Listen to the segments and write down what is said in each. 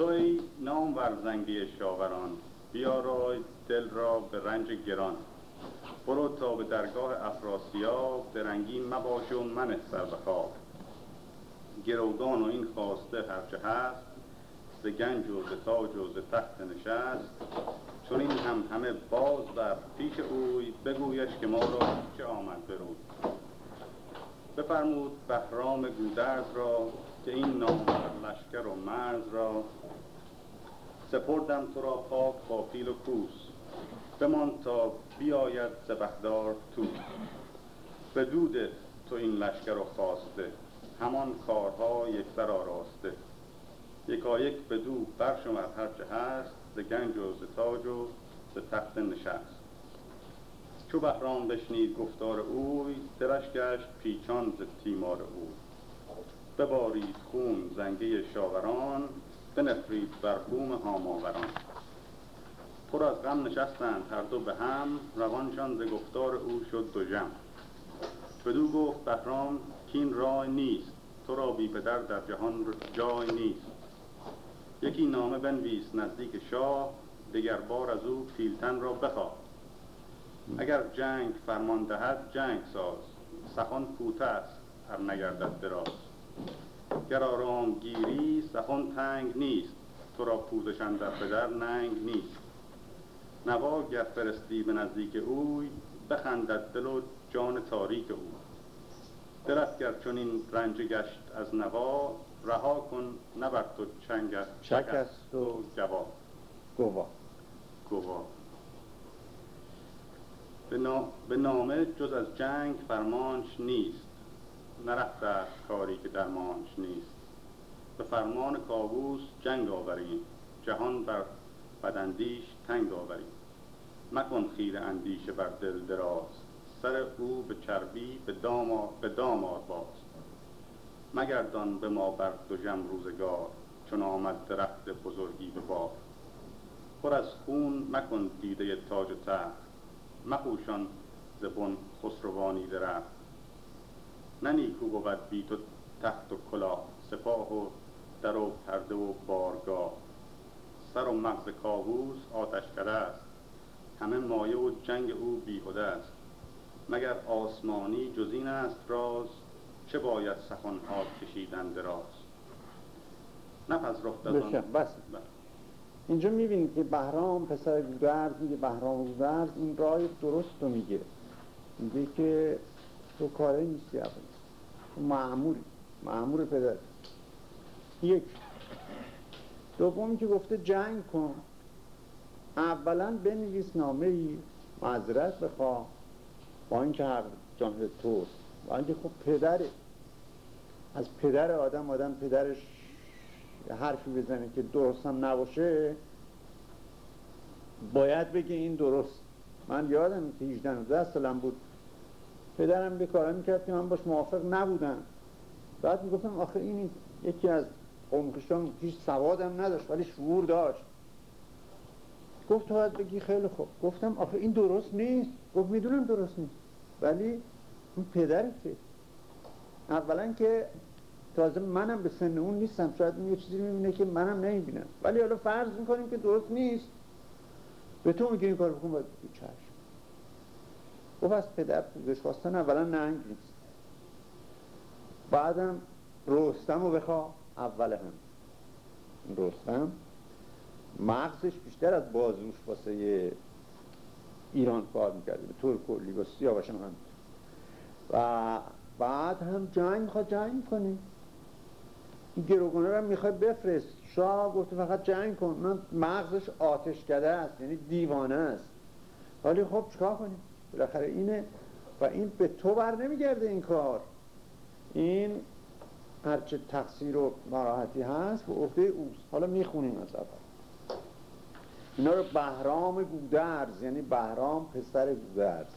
توی نام ورزنگی شاوران بیارای دل را به رنج گران. برو تا به درگاه افراسیاب درنگی مباش و منه سر به خواب. گروگان و این خواسته هرچه هست ز گنج و ز تاج و ز تخت نشست. چون این هم همه باز بر پیش اوی بگویش که ما را چه آمد بروی بفرمود بهرام گودرز را که این نام لشکر و مرز را سپردم تو را پاک با پیل و کوس. بمان تا بیاید زبهدار تو. به دود تو این لشکر و خواسته. همان کارها یکسر آراسته. یکایک به دو برشمر هرچه هست ز گنج و ز تاج و ز تخت نشست. چو بهرام بشنید گفتار اوی دلش گشت پیچان ز تیمار اوی. ببارید خون زنگه شاوران بنفرید بر بوم هاماوران. پر از غم نشستند هر دو به هم روانشان ز گفتار او شد دو جم. بدو گفت بهرام کین رای نیست تو را بی پدر در جهان جای نیست. یکی نامه بنویس نزدیک شاه دگر بار از او پیلتن را بخواه. اگر جنگ فرمان دهد جنگ ساز. سخن کوته است هر نگردد دراز. گر آرام گیری سخن تنگ نیست. تو را پوزشان در پدر ننگ نیست. نوا گر فرستی به نزدیک اوی بخندد دل و جان تاریک او دلت گر چنین رنج گشت از نوا رها کن نبر تو چنگ چک است و جوا. گوا. گوا. به. به نامه جز از جنگ فرمانش نیست. نرفته است کاری که درمانش نیست. به فرمان کاووس جنگ آوریم. جهان بر بداندیش تنگ آوریم. مکن خیر اندیشه بر دل دراز. سر او به چربی به دام, به دام باز. مگردان به ما بر دو جم روزگار. چون آمد درخت بزرگی به بار. پر از خون مکن دیده تاج و تخت. مپوشان ز بن خسروانی درخت. نه نیکو بود بی تو تخت و کلاه. سپاه و در و پرده و بارگاه. سر و مغز کاووس آتشکده است. همه مایه و جنگ او بیهوده است. مگر آسمانی جز این است راز؟ چه باید سخنها کشیدن دراز؟ نپذرفت از آن. بسیار، بس. بله. اینجا می‌بینید که بهرام پسر گودرز میگه بهرام گودرز این رای درست رو میگه میگه که تو کاره نیستی اول تو معموری معمور پدر. یک. دومی که گفته جنگ کن. اولا بنویس نامه ای معذرت بخواه با اینکه حق جانب توست. با اینکه خب پدره. از پدر آدم آدم پدرش حرفی بزنه که درست هم نباشه باید بگه این درست. من یادم که 18 19 سالم بود. پدرم به کارا می‌کرد که من باش موافق نبودم. بعد می‌گفتم آخه این یکی از قومخشان هیچ سوادم نداشت ولی شعور داشت. گفت تو باید بگی خیلی خوب. گفتم آخه این درست نیست. گفت می‌دونم درست نیست. ولی اون پدرته اولا که تازه منم به سن اون نیستم. شاید اون یه چیزی می‌بینه که منم نمی‌بینم. ولی حالا فرض می‌کنیم که درست نیست. به تو میگه این کار بکن باید چشم گفت از پدر پوزش خواستن اولا ننگ نیست. بعدم رستم رو بخوا اول هم. رستم مغزش بیشتر از بازوش واسه ایران کار می‌کرده. به طور کلی با سیاوش هم. و بعد هم جنگ می‌خواد جنگ کنه. این گروگانه رو می‌خواد بفرست. شاه گفته فقط جنگ کن. من مغزش آتش کده است یعنی دیوانه است. ولی خب چیکار کنیم؟ بالاخره اینه و این به تو بر نمیگرده این کار. این هرچه تقصیر و ناراحتی هست به عهده اوست. حالا می‌خونیم از اول. اینا رو بهرام گودرز یعنی بهرام پسر گودرز.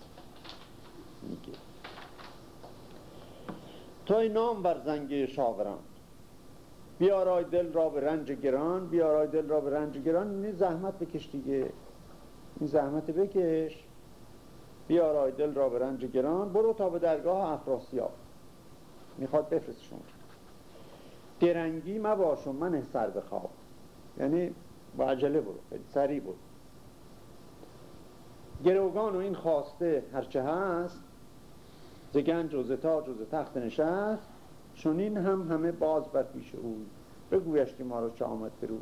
میگه توی نام بر زنگه شاوران بیارای دل را به رنج گران بیارای دل را به رنج گران. این زحمت بکش دیگه. این زحمت بکش. بیارای دل را به رنج گران. برو تا به درگاه افراسیاب. می‌خواد بفرست شما. درنگی و من سر بخواب یعنی با عجله برو. خیلی سریع برو. گروگان و این خواسته هرچه هست ز گنج و ز تاج و ز تخت نشست این هم همه باز بر پیش او. بگویش که ما رو چه آمد برو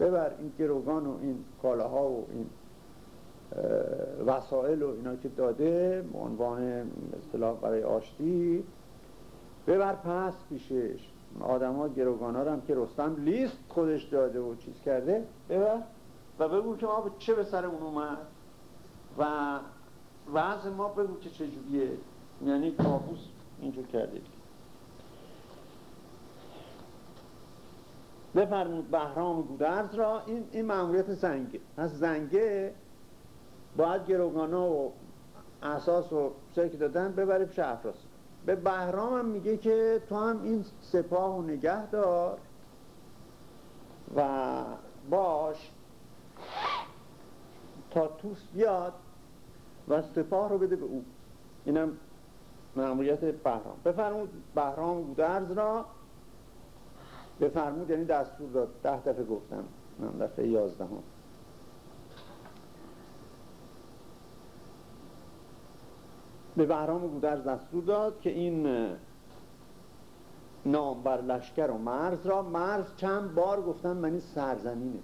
ببر این گروگان و این کالاها و این وسایل و اینا که داده به عنوان اصطلاح برای آشتی. ببر پس پیشش. آدم ها گروگان ها هم که رستم لیست خودش داده و چیز کرده ببر. و بگو که ما چه به سر اون اومد. و وضع ما بگو که چجوریه یعنی کابوس اینجور کرده. بفرمود بهرام گودرز را. این, این معمولیت زنگه. از زنگه باید گروگانا و اساس و سرک دادن پیش افراس به بهرام هم میگه که تو هم این سپاه و نگه دار و باش تا توس بیاد و سپاه رو بده به او. اینم معمولیت بهرام. بفرمود بهرام گودرز را. بفرمود یعنی دستور داد. ده دفعه گفتم. من دفعه یازده هم. به بهرام گودرز دستور داد که این نام بر لشکر و مرز را مرز چند بار گفتن منی سرزمینه.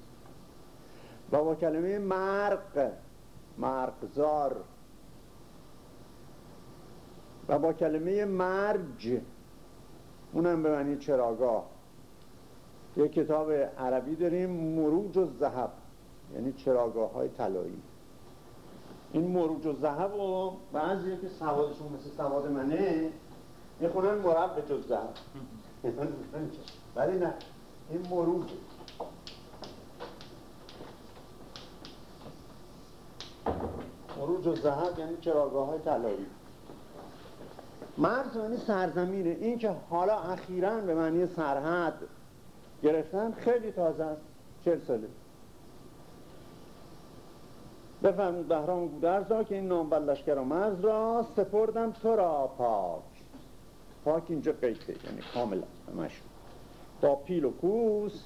و با کلمه مرق مرقزار و با کلمه مرج اونم به معنی چراگاه. یک کتاب عربی داریم مروج و زهب یعنی چراگاه های طلایی. این مروج و زهب و بعضی که سوادشون مثل سواد منه می‌خونن مرب جز زهب ولی نه این مروج مروج و زهب یعنی چراگاه های طلایی. مرز یعنی سرزمینه. این که حالا اخیرا به معنی سرحد گرفتن خیلی تازه است چل ساله. بفرمود بهرام گودرزا که این نام لشکر و مرز را سپردم تو را پاک. پاک اینجا قیده یعنی کاملا همش با پیل و کوس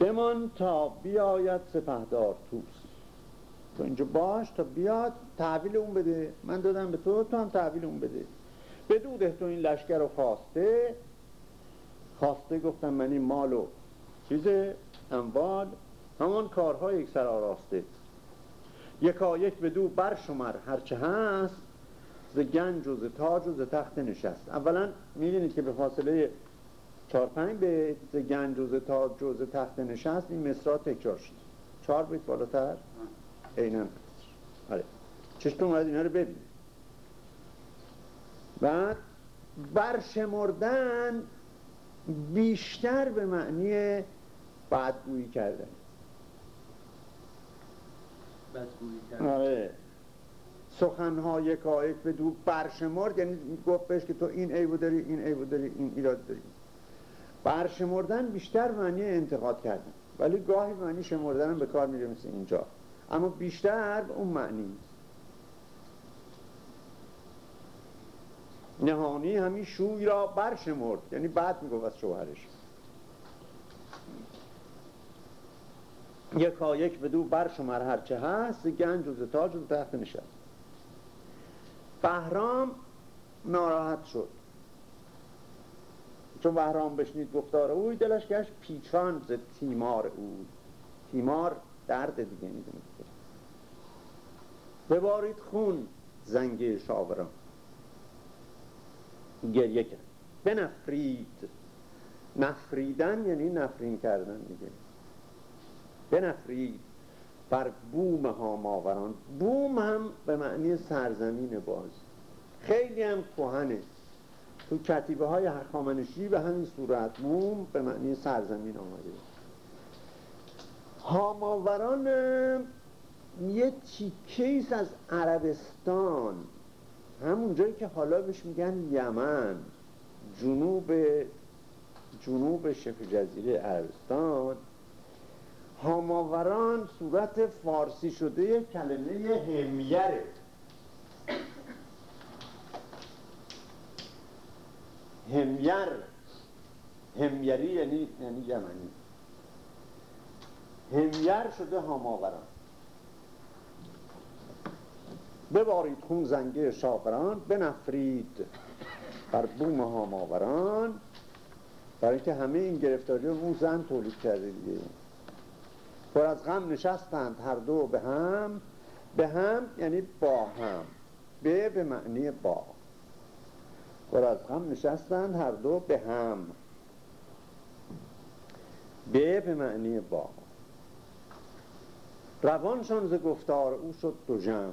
بمان تا بیاید سپهدار توس تو اینجا باش تا بیاد تحویل اون بده. من دادم به تو تو هم تحویل اون بده. بدوده تو این لشکر رو خواسته. خواسته گفتم من این مال و چیز اموال. همان کارهای یک سر آراسته. یکا یک به دو برشمر هرچه هست ز گنج و ز تاج و ز تخت نشست. اولا می‌دونید که به فاصله چهار پنج به ز گنج و ز تاج و ز تخت نشست این مصرا تکرار شد. چهار بیت بالاتر؟ اینم آره. چشتون اومد اینا رو ببین بعد برشمردن بیشتر به معنی بدگویی کردن. آره. سخنها یکایک به دو برشمرد یعنی گفت بهش که تو این عیبو داری این عیبو داری این ایراد داری. برشمردن بیشتر معنی انتقاد کردن. ولی گاهی معنی شمردن هم به کار میره مثل اینجا. اما بیشتر به اون معنی نهانی همین شوی را برشمرد یعنی بعد می‌گفت از شوهرش. یکا یک به دو برشمر هرچه هست گنج و تاج و تخت نشست. بهرام ناراحت شد. چون بهرام بشنید گفتار اوی دلش گشت پیچان ز تیمار او. تیمار درد دیگه می‌دونید ببارید خون زنگ شاوران. گریه کرد. بنفرید. نفریدن یعنی نفرین کردن دیگه. بنفرید بر بوم ها ماوران بوم هم به معنی سرزمین باز. خیلی هم کوهنه تو کتیبه های هخامنشی به همین صورت بوم به معنی سرزمین آمده. هاماوران یه تیکیس از عربستان. همون جایی که حالا بهش میگن یمن. جنوب جنوب شبه جزیره عربستان. هاماوران صورت فارسی شده کلمه همیره. همیر همیری یعنی یعنی یمنی. همیر شده هاماوران ببارید خون زنگه شاپران بنفرید بر بوم هاماوران برای اینکه همه این گرفتاری رو زن تولید کرده دیگه. پر از غم نشستند هر دو به هم. به هم یعنی با هم. به به معنی با. پر از غم نشستند هر دو به هم. به به معنی با. روانشان ز گفتار او شد دو جمع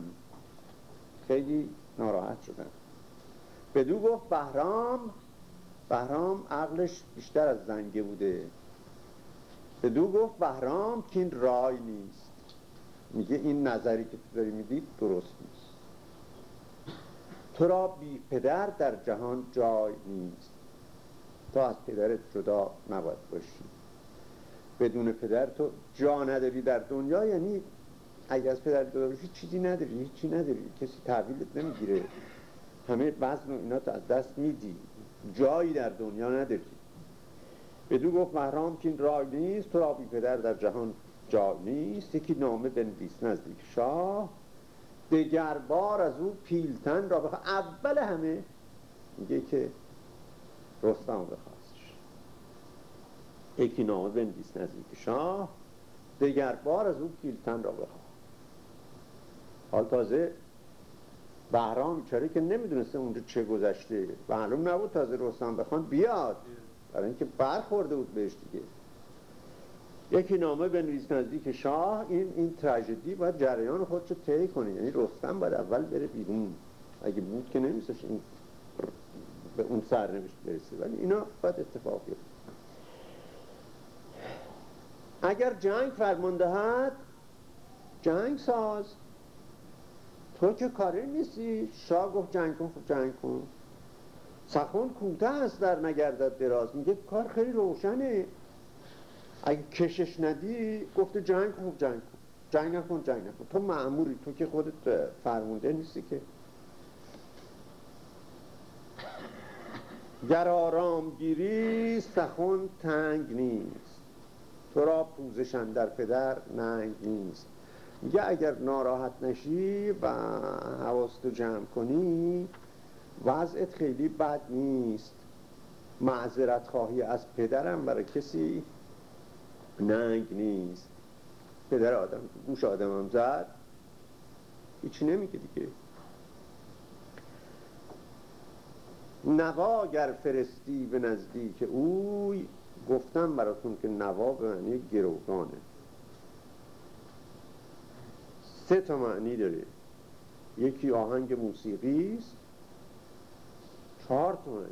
خیلی ناراحت شدن بدو گفت بهرام. بهرام عقلش بیشتر از زنگه بوده. بدو گفت بهرام که این رای نیست. میگه این نظری که تو داری می‌دید درست نیست. تو را بی پدر در جهان جای نیست. تو از پدرت جدا نباید باشی. بدون پدر تو جا نداری در دنیا. یعنی اگه از پدر جدا باشی چیزی نداری هیچی نداری. کسی تحویلت نمی‌گیره. همه وزن و اینا تو از دست میدی. جایی در دنیا نداری. بدو گفت محرام که این رای نیست تو را بی پدر در جهان جای نیست. یکی نامه بنویس نزدیک شاه. دگر بار از او پیلتن را بخواه. اول همه میگه که رستم بخواستش یکی نامه بنویس نزدیک شاه. دگر بار از او پیلتن را بخواه. حال تازه بهرام چرا که نمی‌دونسته اونجا چه گذشته. معلوم نبود تازه رستم بخوان بیاد. برای اینکه برخورده بود بهش دیگه. یکی نامه بنویس نزدیک شاه این این تراژدی باید جریان خودشو طی کنه. یعنی رستم باید اول بره بیرون. اگه بود که نمیستش این به اون سرنوشت برسه. ولی اینا باید اتفاق بیفته. اگر جنگ فرمانده هست جنگ ساز. تو که کاری نیستی. شاه گفت جنگ کن خب جنگ کن. سخن کوته است در نگردد دراز. میگه کار خیلی روشنه. اگه کشش ندی گفته جنگ کن جنگ کن. جنگ نکن جنگ نکن. تو معموری تو که خودت فرمونده نیستی که. گر آرام گیری سخن تنگ نیست. تو را پوزشن در پدر ننگ نیست. میگه اگر ناراحت نشی و حواستو جمع کنی وضعت خیلی بد نیست. معذرت خواهی از پدرم برای کسی؟ ننگ نیست. پدر آدم گوش آدمم زد. هیچی نمیگه دیگه. نوا گر فرستی به نزدیک اوی گفتم براتون که نوا به معنی گروگانه. سه تا معنی داره. یکی آهنگ موسیقی است. چهار تا معنی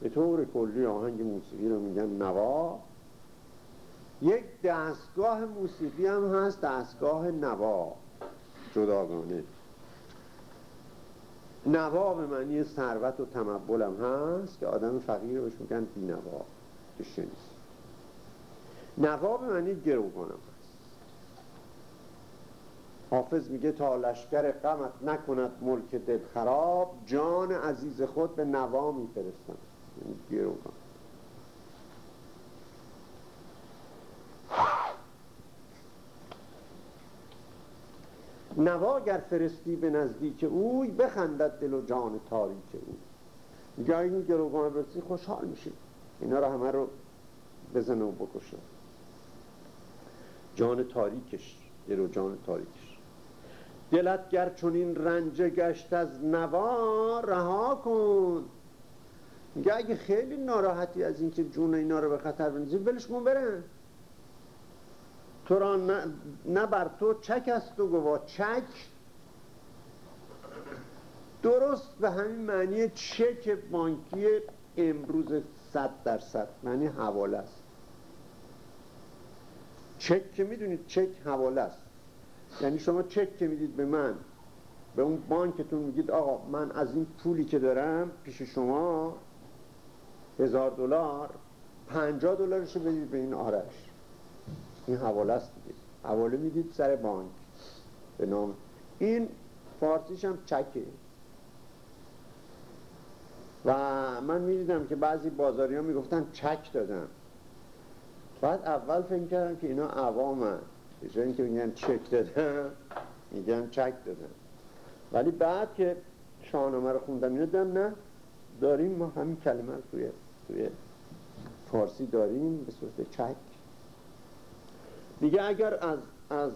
به طور کلی آهنگ موسیقی رو میگن نوا. یک دستگاه موسیقی هم هست دستگاه نوا. جداگانه. نوا به معنی ثروت و تمبل هم هست که آدم فقیر بهش میگن بی نوا که شنیست. نوا به معنی گروگان هم حافظ میگه تا لشکر غمت نکند ملک دل خراب جان عزیز خود به نوا میفرستم. یعنی نوا گر فرستی به نزدیک اوی بخندد دل و جان تاریک او میگه این گروگان برسی خوشحال میشه اینا رو همه رو بزنه و بکشه. جان تاریکش دل و جان تاریکش. دلت گر این رنجه گشت از نوا رها کن. میگه اگه خیلی ناراحتی از اینکه جون اینا رو به خطر بندازی ولش کن برن. تو را نه, بر تو چک است و گوا. چک. درست به همین معنی چک بانکی امروز صد درصد معنی حواله است. چک که می‌دونید چک حواله است. یعنی شما چک که می‌دید به من به اون بانکتون میگید آقا من از این پولی که دارم پیش شما هزار دلار پنجاه دلارشو بدید به این آرش. این حواله است دیگه. حواله می‌دید سر بانک. به نام. این فارسیش هم چکه. و من می‌دیدم که بعضی بازاری ها می‌گفتن چک دادم. بعد اول فکر کردم که اینا عوامن. به اینکه میگن چک دادم میگن چک دادم ولی بعد که شاهنامه رو خوندم اینو نه داریم ما همین کلمه رو توی, توی فارسی داریم به صورت چک. دیگه اگر از, از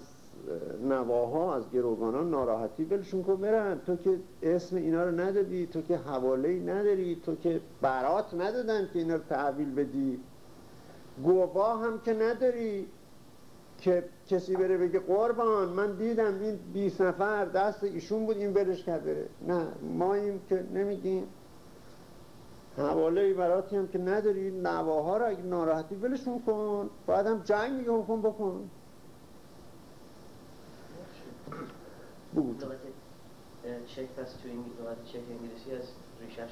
نواها از گروگانان ناراحتی ولشون کن برن. تو که اسم اینا رو ندادی تو که حواله نداری تو که برات ندادن که اینا رو تحویل بدی. گواه هم که نداری که کسی بره بگه قربان من دیدم این 20 نفر دست ایشون بود این برش کرده نه ما این که نمیگیم. حواله براتی هم که نداری نواها رو اگه ناراحتی ولشون کن. باید هم جنگ میگه حکم بکن. بگو چک پس تو این چک انگلیسی از ریشش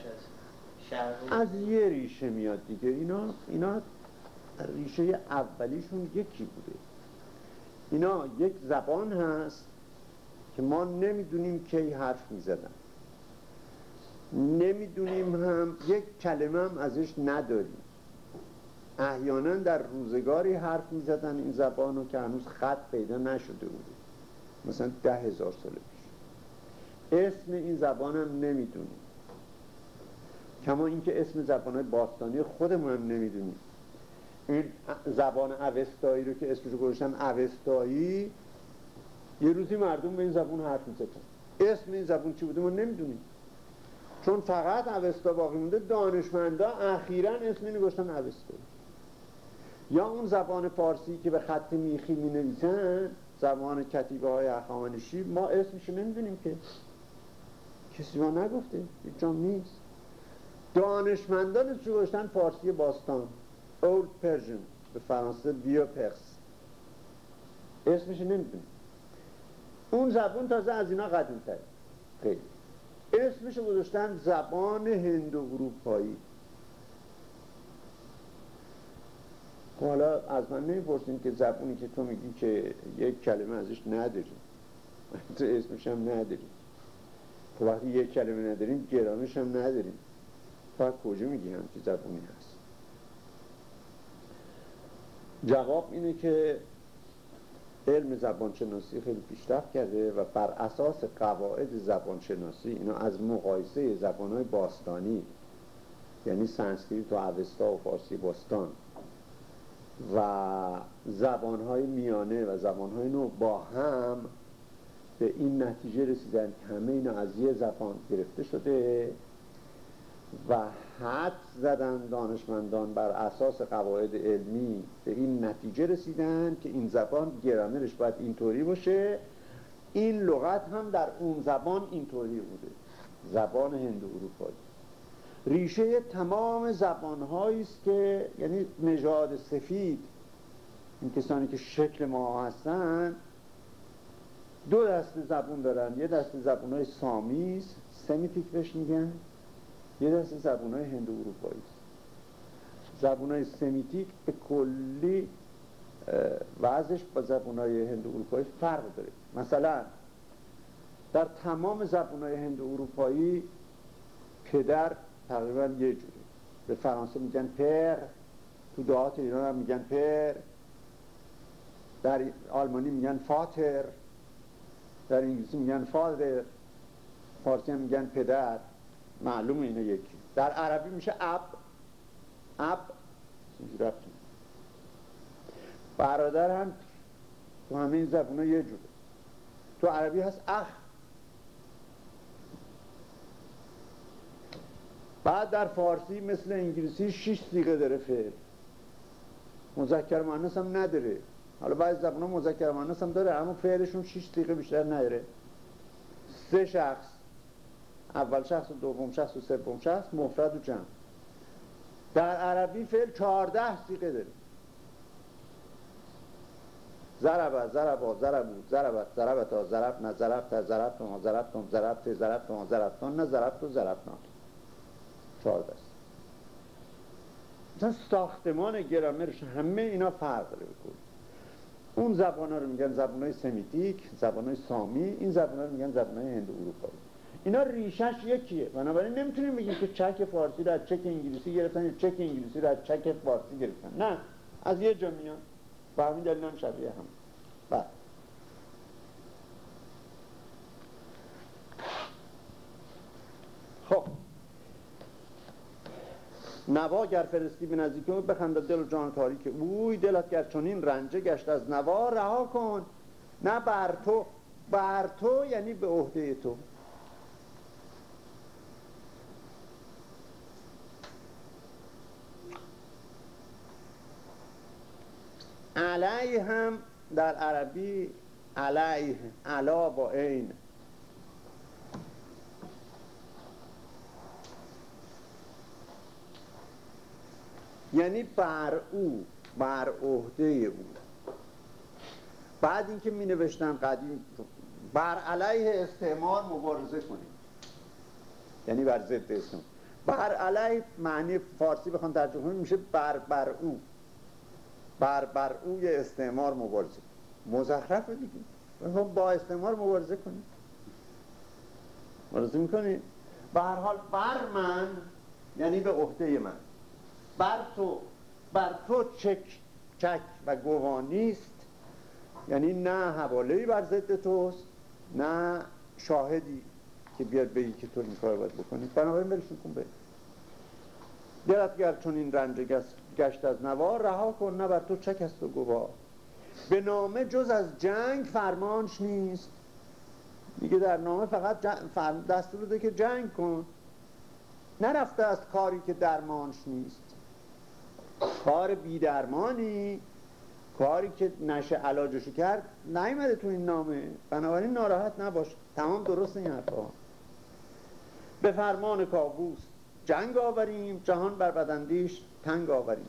از یه ریشه میاد دیگه. اینا اینا ریشه اولیشون یکی بوده. اینا یک زبان هست که ما نمی‌دونیم کی حرف می‌زدن نمی‌دونیم هم یک کلمه هم ازش نداریم. احیانا در روزگاری حرف می‌زدن این زبان که هنوز خط پیدا نشده بوده. مثلا ده هزار سال پیش. اسم این زبان هم نمی‌دونیم. کما اینکه اسم زبان باستانی خودمون هم نمی‌دونیم. این زبان اوستایی رو که اسمشو گذاشتن اوستایی یه روزی مردم به این زبان حرف می‌زدن. اسم این زبان چی بوده؟ ما نمی‌دونیم. چون فقط اوستا باقی مونده دانشمندا اخیرا اسم اینو گذاشتن اوستایی. یا اون زبان فارسی که به خط میخی می نویسن زبان کتیبه های اخوانشی ما اسمشو نمی‌دونیم که. کسی ما نگفته. هیچ نیست. دانشمندان چی گذاشتن فارسی باستان. Old Persian به فرانسه بیو پرس اسمش نمی‌دونی اون زبان تازه از اینا قدیم تر خیلی. اسمش گذاشتن زبان هندو اروپایی. خب حالا از من نمی‌پرسیم که زبونی که تو میگی که یک کلمه ازش نداریم. تو اسمش هم نداریم. خب وقتی یک کلمه نداریم گرامش هم نداریم. فقط کجا میگی همچی زبونی هست؟ جواب اینه که علم زبانشناسی خیلی پیشرفت کرده و بر اساس قواعد زبانشناسی اینا از مقایسه زبانهای باستانی یعنی سانسکریت و اوستا و فارسی باستان و زبانهای میانه و زبانهای نو با هم به این نتیجه رسیدن که همه اینا از یه زبان گرفته شده و حد زدن دانشمندان بر اساس قواعد علمی به این نتیجه رسیدن که این زبان گرامرش باید اینطوری باشه. این لغت هم در اون زبان اینطوری بوده. زبان هندو اروپایی ریشه تمام زبانهایی است که یعنی نژاد سفید این کسانی که شکل ما هستن دو دست زبون دارن. یه دست زبون های سامیز سمیتیک بهش میگن. یه دست زبون های هندو اروپایی زبون های سمیتیک به کلی وضعش با زبون های هندو اروپایی فرق داره. مثلا در تمام زبون های هندو اروپایی پدر تقریبا یه جوری به فرانسه میگن پر تو دهات ایران هم میگن پر در آلمانی میگن فاتر. در انگلیسی میگن فادر. فارسی هم میگن پدر. معلوم اینه یکی. در عربی میشه اب. اب. برادر هم تو همه این زبون یه جوره تو عربی هست اخ. بعد در فارسی مثل انگلیسی شش سیغه داره فعل. مذکر مؤنث هم نداره. حالا بعضی زبان مذکر مؤنث هم داره اما فعلشون شش دقیقه بیشتر نداره. سه شخص. اول شخص و دوم شخص و سوم شخص مفرد و جمع. در عربی فعل چهارده سیقه داره ضرب ضربا ضربو ضربت ضربتا ضربنا ضربت ضربتم ضربتم ضربت ضربتم ضربتن ضربت و ضربنا چهارده است. مثلا ساختمان گرامرش همه اینا فرق داره بکن اون زبان ها رو میگن زبان های سمیتیک زبان های سامی این زبان ها رو میگن زبان های هندو اروپایی. اینا ریشش یکیه. بنابراین نمی‌تونیم بگیم که چک فارسی رو از چک انگلیسی گرفتن یا چک انگلیسی رو از چک فارسی گرفتن. نه. از یه جا میان. و همین دلیل هم شبیه هم. بله. خب. نوا گر فرستی به نزدیک بخند دل و جان تاریک اوی دلت گر چنین رنجه گشت از نوا رها کن. نه بر تو. بر تو یعنی به عهده تو. علیه هم در عربی علیه علا با عین. یعنی بر او بر عهده او. بعد اینکه می نوشتن قدیم بر علیه استعمار مبارزه کنیم. یعنی بر ضد استعمار. بر علیه معنی فارسی بخوان ترجمه کنیم میشه بر بر او. بر بر اوی استعمار مبارزه. مزخرف دیگه. با استعمار مبارزه کنیم. مبارزه می‌کنیم به هر حال بر من یعنی به عهده من. بر تو بر تو چک چک و گوانیست یعنی نه حواله بر ضد توست نه شاهدی که بیاد بگی که تو این کار باید بکنی. بنابراین بلشون کن به. دلت گر چون این رنج گشت از نوار رها کن نه بر تو چک است و گواه به نامه جز از جنگ فرمانش نیست. میگه در نامه فقط دستور ده که جنگ کن. نرفته است کاری که درمانش نیست. کار بیدرمانی کاری که نشه علاجشو کرد نیمده تو این نامه. بنابراین ناراحت نباش. تمام درست این حرفا. به فرمان کابوس جنگ آوریم جهان بر بدندیش تنگ آوریم.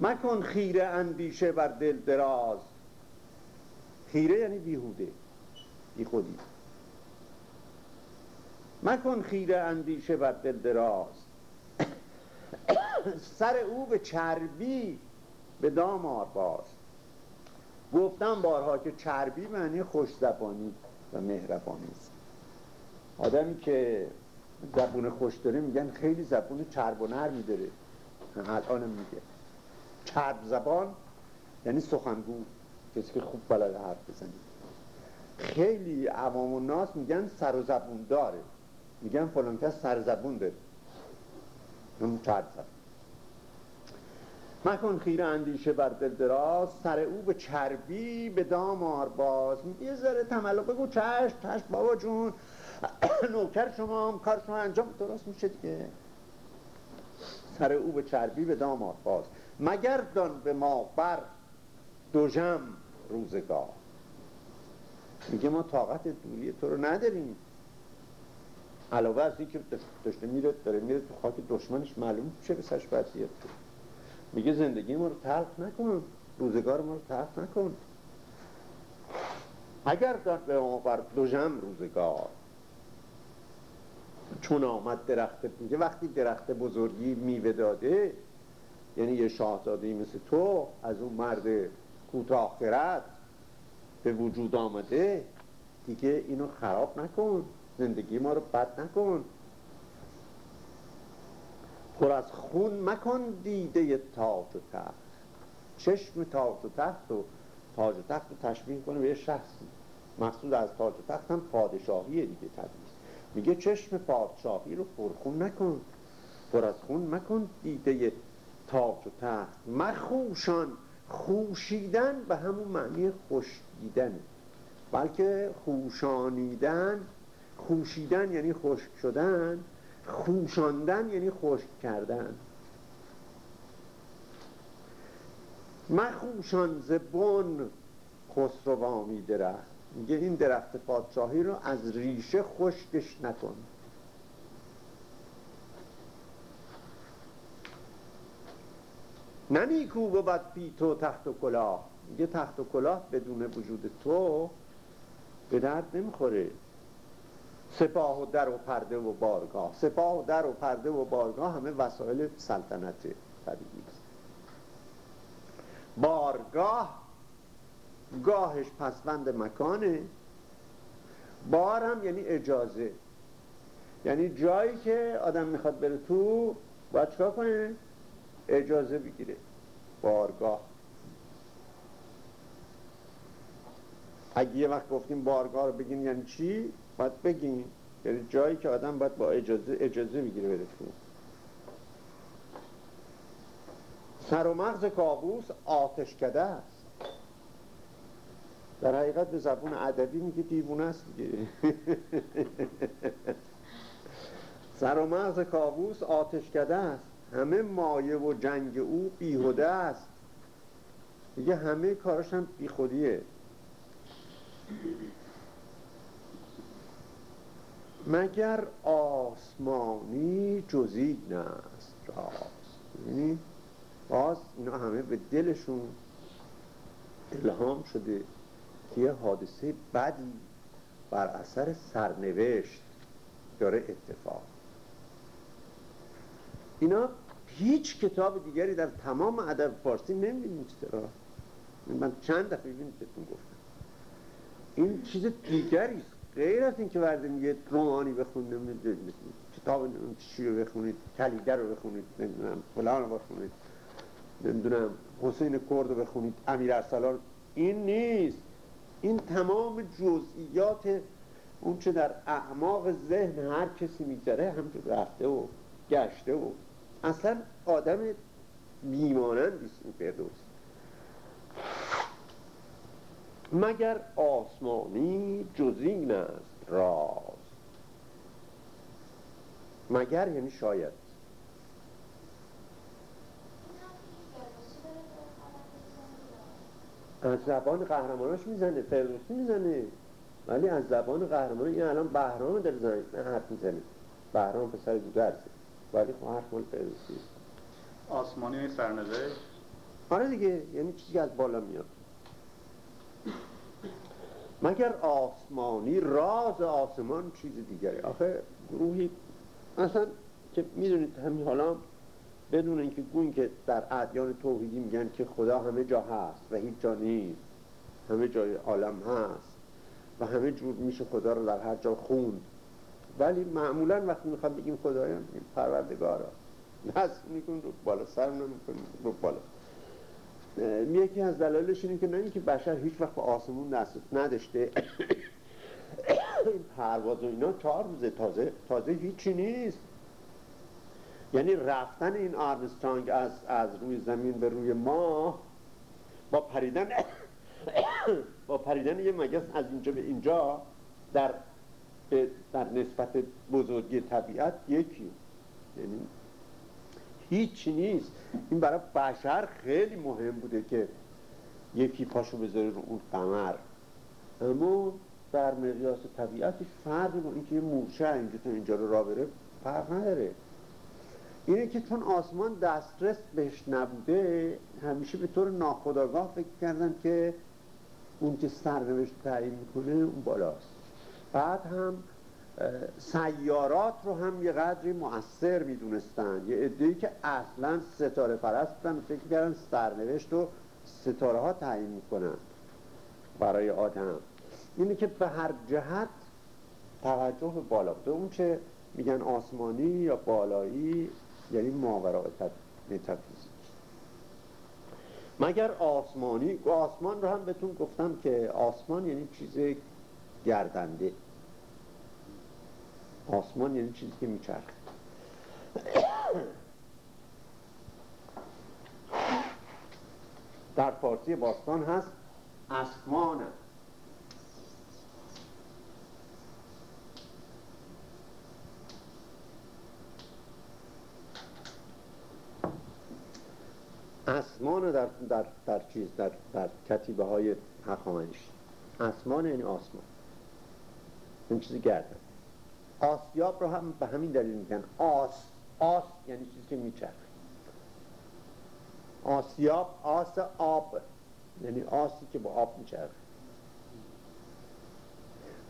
مکن خیره اندیشه بر دل دراز. خیره یعنی بیهوده بی خودی. مکن خیره اندیشه بر دل دراز. سر او به چربی به دام باز. گفتم بارها که چربی معنی خوش زبانی و مهربانی است. آدمی که زبون خوش داره میگن خیلی زبون چرب و نرمی داره الان میگه. چرب زبان یعنی سخنگو. کسی که خوب بلد حرف بزنی خیلی عوام و ناس میگن سر و زبون داره. میگن فلان کس سر زبون داره. اون چرب زبون. مکن خیره اندیشه بر دل دراز سر او به چربی به دام باز. یه ذره تملا بگو چشم چشم بابا جون. نوکر شما هم کار شما انجام درست میشه دیگه. سر او به چربی به دام باز. مگر دان به ما بر جم روزگار. میگه ما طاقت دوری تو رو نداریم. علاوه از که داشته میره داره میره تو خاک دشمنش معلوم چه به سرش باید میگه زندگی ما رو تلخ نکن. روزگار ما رو تلخ نکن. اگر داد به ما بر دوژم روزگار. چون آمد درخت میگه وقتی درخت بزرگی میوه داده یعنی یه شاهزاده مثل تو از اون مرد کوتاه به وجود آمده دیگه اینو خراب نکن زندگی ما رو بد نکن. پر از خون مکن دیده تاج و تخت. چشم تاج و تخت و تاج و تخت رو تشبیه کنه به یه شخصی. مقصود از تاج و تخت هم پادشاهی دیگه طبیعی میگه چشم پادشاهی رو پرخون نکن پر از خون مکن دیده تاج و تخت. مخوشان خوشیدن به همون معنی خوش دیدن. بلکه خوشانیدن خوشیدن یعنی خوش شدن خوشاندن یعنی خشک کردن. مخوشان زبون خسروامی درخت. میگه این درخت پادشاهی رو از ریشه خشکش نکن. نمیکو بود بی تو تخت و کلاه. میگه تخت و کلاه بدون وجود تو به درد نمی‌خوره. سپاه و در و پرده و بارگاه. سپاه و در و پرده و بارگاه همه وسایل سلطنت است. بارگاه گاهش پسوند مکانه. بار هم یعنی اجازه. یعنی جایی که آدم می‌خواد بره تو باید چکار کنه؟ اجازه بگیره. بارگاه. اگه یه وقت گفتیم بارگاه رو بگین یعنی چی؟ باید بگین. یعنی جایی که آدم باید با اجازه اجازه بگیره بره تو. سر و مغز کابوس آتشکده است. در حقیقت به زبون ادبی میگه دیوونه است دیگه. سر و مغز کابوس آتشکده است. همه مایه و جنگ او بیهوده است. دیگه همه کاراش هم بیخودیه. مگر آسمانی جزین است راست؟ یعنی باز اینا همه به دلشون الهام شده. که یه حادثه بدی بر اثر سرنوشت داره اتفاق. اینا هیچ کتاب دیگری در تمام ادب فارسی نمی‌دونید چرا؟ من چند دفعه بهتون گفتم. این چیز دیگری غیر از اینکه ورده میگه رومانی بخونید کتاب چی رو بخونید کلیده رو بخونید نمی‌دونم فلان رو بخونید نمی‌دونم حسین کرد رو بخونید امیر ارسلان این نیست. این تمام جزئیات اون چه در اعماق ذهن هر کسی میگذره همجور رفته و گشته و اصلا آدم بیمانند نیست این فردوس. مگر آسمانی جزین است راز؟ مگر یعنی شاید از زبان قهرماناش می‌زنه فردوسی می‌زنه. ولی از زبان قهرمان این الان بهرام در نه حرف می‌زنه. بهرام پسر گودرسه ولی خب حرف مال فردوسی. آسمانی سرنوشت؟ آره دیگه یعنی چیزی از بالا میاد. مگر آسمانی راز آسمان چیز دیگری؟ آخه گروهی اصلا که می‌دونید همین حالا بدون اینکه گوین که در ادیان توحیدی میگن که خدا همه جا هست و هیچ جا نیست. همه جای عالم هست و همه جور میشه خدا رو در هر جا خوند. ولی معمولا وقتی می‌خواد بگیم خدایان پروردگارا. دست میکن رو بالا سر نمیکن رو بالا. یکی از دلایلش اینه که نه که بشر هیچ وقت به آسمون دست نداشته. این پرواز و اینا چهار روزه تازه تازه هیچی نیست. یعنی رفتن این آرمسترانگ از, از روی زمین به روی ماه با پریدن با پریدن یه مگس از اینجا به اینجا در در نسبت بزرگی طبیعت یکی. یعنی هیچی نیست. این برای بشر خیلی مهم بوده که یکی پاشو بذاره رو اون قمر. اما در مقیاس طبیعتش فرق با اینکه یه مورچه اینجا تا اینجا رو را بره فرق نداره. اینه که چون آسمان دسترس بهش نبوده همیشه به طور ناخداگاه فکر کردن که اون که سرنوشت تعیین می‌کنه اون بالاست. بعد هم سیارات رو هم یه قدری مؤثر می‌دونستن. یه عده‌ای که اصلا ستاره پرستن فکر کردن سرنوشت رو ستاره ها تعیین می‌کنن برای آدم. اینه که به هر جهت توجه به بالا بوده. اون چه میگن آسمانی یا بالایی یعنی ماورای متافیزیک. مگر آسمانی آسمان رو هم بهتون گفتم که آسمان یعنی چیز گردنده. آسمان یعنی چیزی که میچرخه. در فارسی باستان هست اسمان اسمان در, در, در چیز در, در کتیبه های هخامنشی اسمان یعنی آسمان. این چیزی گردن آسیاب رو هم به همین دلیل میگن. آس آس یعنی چیزی که میچرخه. آسیاب آس آب یعنی آسی که با آب میچرخه.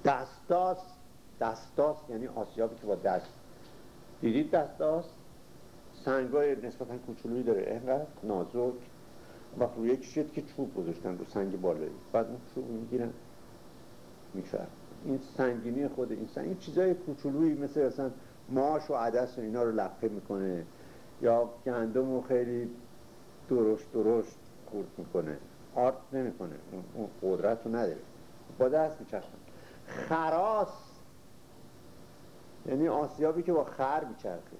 دستاس دستاس یعنی آسیابی که با دست. دیدید دستاس؟ سنگای نسبتا کوچولویی داره. اینقدر نازک. و روی یک شد که چوب گذاشتن رو سنگ بالایی. بعد اون چوب می‌گیرن. میفرد این سنگینی خود این سنگ این چیزای کوچولویی مثل مثلا ماش و عدس و اینا رو لقه می‌کنه. یا گندم رو خیلی درشت درشت خورد می‌کنه. آرت نمی‌کنه. اون قدرت رو نداره. با دست میچرخن. خراس. یعنی آسیابی که با خر میچرخه.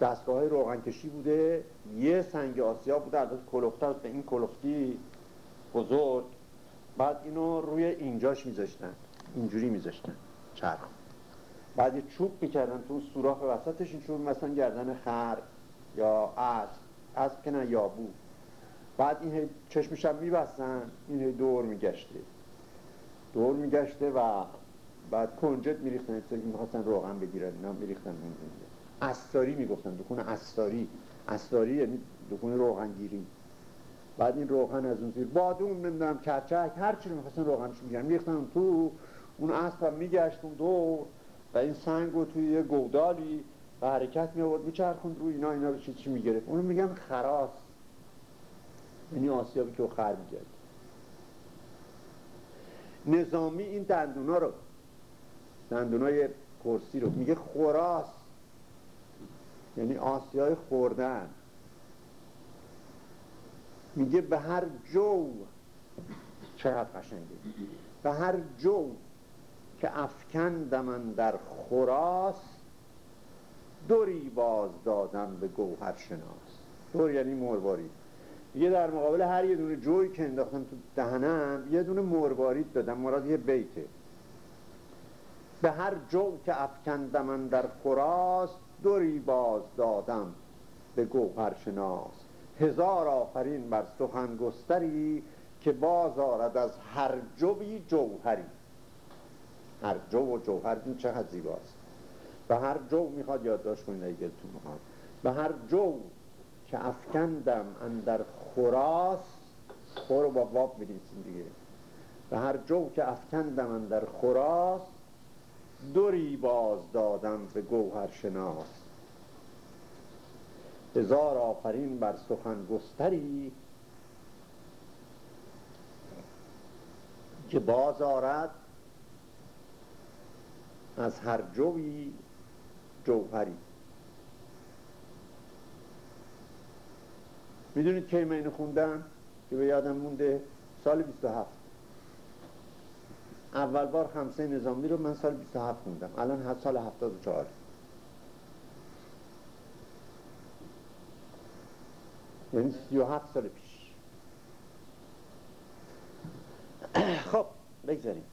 دستگاه روغنکشی بوده. یه سنگ آسیاب بوده. البته کلوخته به این کلوختی بزرگ. بعد اینو روی اینجاش میذاشتن. اینجوری میذاشتن. چرخ. بعد یه چوب می‌کردن تو سوراخ وسطش. این چوب مثلا گردن خر یا اسب. اسب که نه یابو. بعد این چشمش هم میبستن. این دور میگشته. دور میگشته و بعد کنجد میریختن. می‌خواستن روغن بگیرن. اینا میریختن. استاری می‌گفتن دکون استاری استاری یعنی دکون روغنگیری. بعد این روغن از اون زیر بادون نمی‌دونم کرچک هر چی می‌خواستن روغنش می‌گیرن. میریختن تو اون اسب هم میگشت اون دور و این سنگ رو توی یه گودالی و حرکت می آورد میچرخوند رو اینا اینا رو چی چی می‌گرفت؟ اونو میگن خراس. یعنی آسیابی که خر میگرد. نظامی این دندونا رو دندونای کرسی رو میگه خوراس یعنی آسیای خوردن. میگه به هر جو چقدر قشنگه. به هر جو که افکندم من در خراس دوری باز دادم به گوهر شناس. دور یعنی مروارید یه در مقابل هر یه دونه جوی که انداختم تو دهنم یه دونه مروارید دادم. مراد یه بیته. به هر جو که افکندم من در خراس دوری باز دادم به گوهر شناس هزار آفرین بر سخن گستری که باز آرد از هر جوی جوهری. هر جو و جوهر این چقدر زیباست. به هر جو می‌خواد یادداشت کنید اگه تو می‌خواد به هر جو که افکندم اندر خراس خور با باب بنویسیم دیگه. به هر جو که افکندم اندر خراس دوری باز دادم به گوهر شناس هزار آفرین بر سخن گستری. که باز آرد از هر جوی جوهری. می‌دونید که من خوندم؟ که به یادم مونده سال 27 اول بار خمسه نظامی رو من سال 27 خوندم الان سال 74 یعنی 37 سال پیش. خب بگذاریم.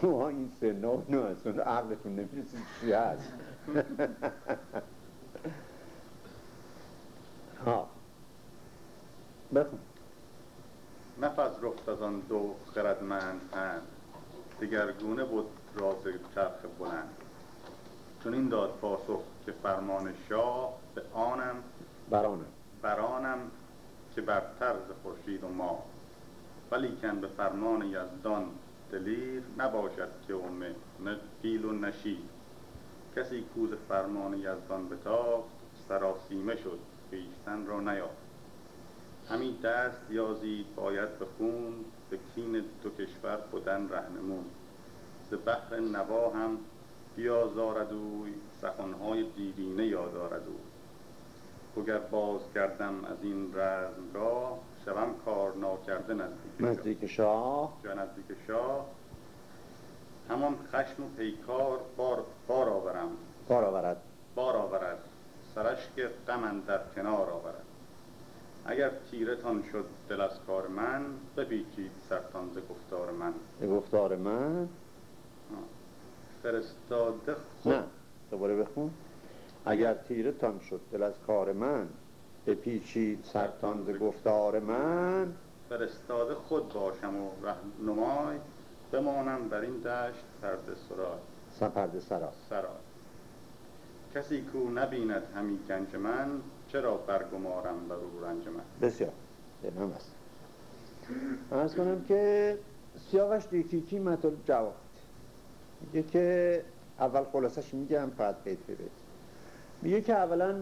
شما این سنا و نه اصلا عقلتون نمی‌رسید چی هست. ها بخون. رفت از آن دو خردمند هند دگرگونه بود راز چرخ بلند. چون این داد پاسخ که فرمان شاه به آنم برانم برانم که بر طرز خورشید و ما ولیکن به فرمان یزدان دلیر نباشد که نه پیل و نشید کسی کوز فرمان یزدان بتافت سراسیمه شد خیشتن را نیافت. همین دست یازید باید به خون به کین دو کشور بودن رهنمون. ز بحر نوا هم بیازارد اوی سخنهای دیرینه یادارد اوی. اگر باز کردم از این رزمگاه شوم کار ناکرده نزدیک نزدیک شاه. نزدیک شاه. همان خشم و پیکار بار, بار آورم. بار آورد. بار آورد. سرش که غم در کنار آورد. اگر تیرتان شد دل از کار من بپیچید سرتان ز گفتار من. به گفتار من؟ فرستاده خود نه دوباره بخون. اگر تیرتان شد دل از کار من بپیچید سرتان ز گفتار من؟ فرستاده خود باشم و رهنمای بمانم در این دشت پرده سرای. پرده سرا سرای. کسی کو نبیند همی گنج من چرا برگمارم بر او رنج من؟ بسیار دلم است ارز کنم که سیاقش دیکیکی مطلب جواب میگه که اول خلاصش میگم بعد بیت به بیت میگه که اولا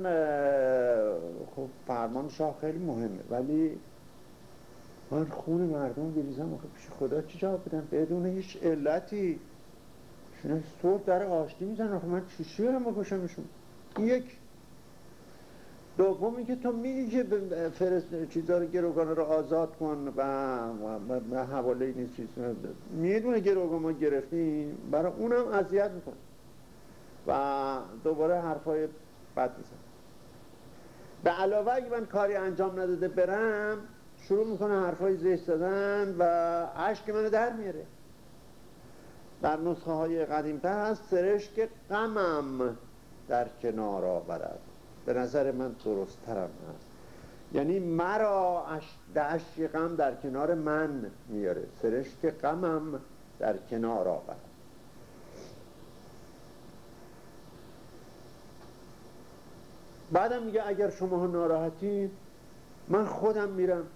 خب فرمان شاه خیلی مهمه ولی من خون مردم بریزم آخه پیش خدا چی جواب بدم؟ بدون هیچ علتی. شونه صبح در آشتی میزن آخه من چی برم بکشمشون؟ یک دومی که تو میگی که فرست چیزا رو گروگان رو آزاد کن و حواله نیست چیز می‌دونه گروگان ما گرفتیم برای اونم اذیت میکن و دوباره حرفای بد میزن به علاوه اگه من کاری انجام نداده برم شروع می‌کنه حرفای زشت زدن و عشق منو در میاره در نسخه های قدیمتر هست سرشک غمم در کنار آورد. به نظر من درست ترم هست. یعنی مرا دشت غم در کنار من میاره. سرشک غمم در کنار آورد. بعدم میگه اگر شما ناراحتی من خودم میرم.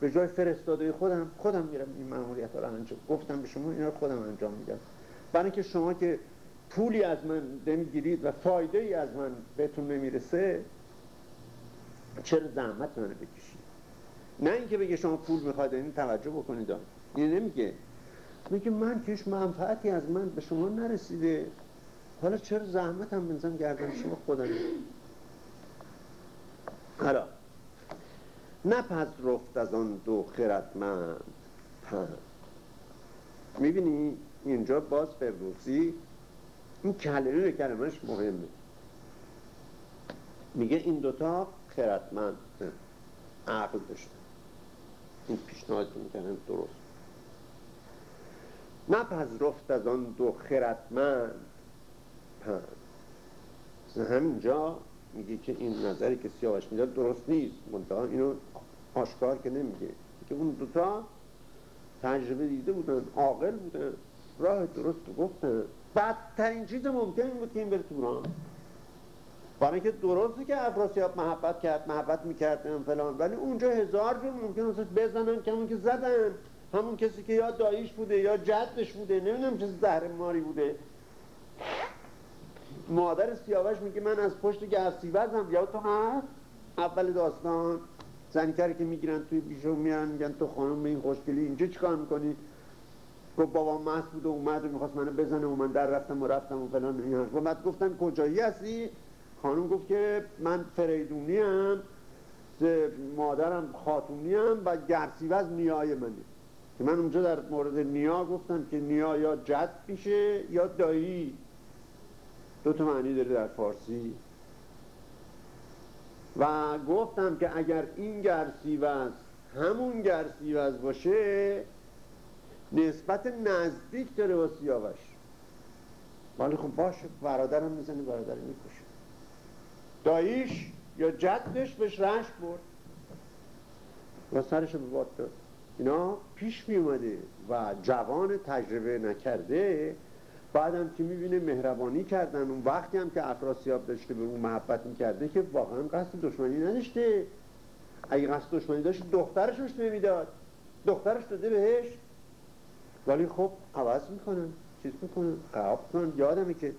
به جای فرستاده خودم خودم میرم. این مأموریت رو انجام گفتم به شما اینا رو خودم انجام میدم. برای اینکه شما که پولی از من نمی‌گیرید و فایده ای از من بهتون نمی‌رسه چرا زحمت منو بکشید؟ نه اینکه بگه شما پول می‌خواید این توجه بکنید. این نمیگه. میگه من که منفعتی از من به شما نرسیده. حالا چرا زحمت هم بنزم گردن شما خودم؟ حالا رفت از آن دو خردمند. می‌بینی؟ اینجا باز فردوسی این کلمه به کلمهش مهمه. میگه این دوتا خردمند عقل داشته. این پیشنهاد می‌کنن درست. رفت از آن دو خردمند همینجا میگه که این نظری که سیاوش می‌داد درست نیست. منتها اینو آشکار که نمیگه. که اون دوتا تجربه دیده بودن عاقل بودن. راه درست گفتن. بدترین چیز ممکن بود که این بره تو برای اینکه درسته که افراسیاب محبت کرد محبت می‌کرد فلان. ولی اونجا هزار جور ممکن است بزنن که همون که زدن. همون کسی که یا داییش بوده یا جدش بوده. نمی‌دونم چه زهر ماری بوده. مادر سیاوش میگه من از پشت گرسیوزم. یا تو هست؟ اول داستان. زنکری که می‌گیرن توی بیشو میان میگن تو خانم به این خوشگلی اینجا چیکار می‌کنی؟ گفت بابا مست و اومد و می‌خواست منو بزنه و من در رفتم و رفتم و فلان و بعد گفتن کجایی هستی؟ خانم گفت که من فریدونی هم مادرم خاتونی هم و گرسیوز نیای منه. که من اونجا در مورد نیا گفتم که نیا یا جد میشه یا دایی. دو تا معنی داره در فارسی. و گفتم که اگر این گرسیوز همون گرسیوز باشه نسبت نزدیک داره با سیاوش. ولی خب باشه برادرم می‌زنه برادر می‌کشه. داییش یا جدش بهش رشک برد. و سرش به باد داد. اینا پیش می اومده و جوان تجربه نکرده. بعدم که می‌بینه مهربانی کردن. اون وقتی هم که افراسیاب داشته به اون محبت می‌کرده که واقعا قصد دشمنی نداشته. اگه قصد دشمنی داشت دخترش روش نمی‌داد. دخترش داده بهش. ولی خب عوض می‌کنن چیز می‌کنن قراب کنن یادمه که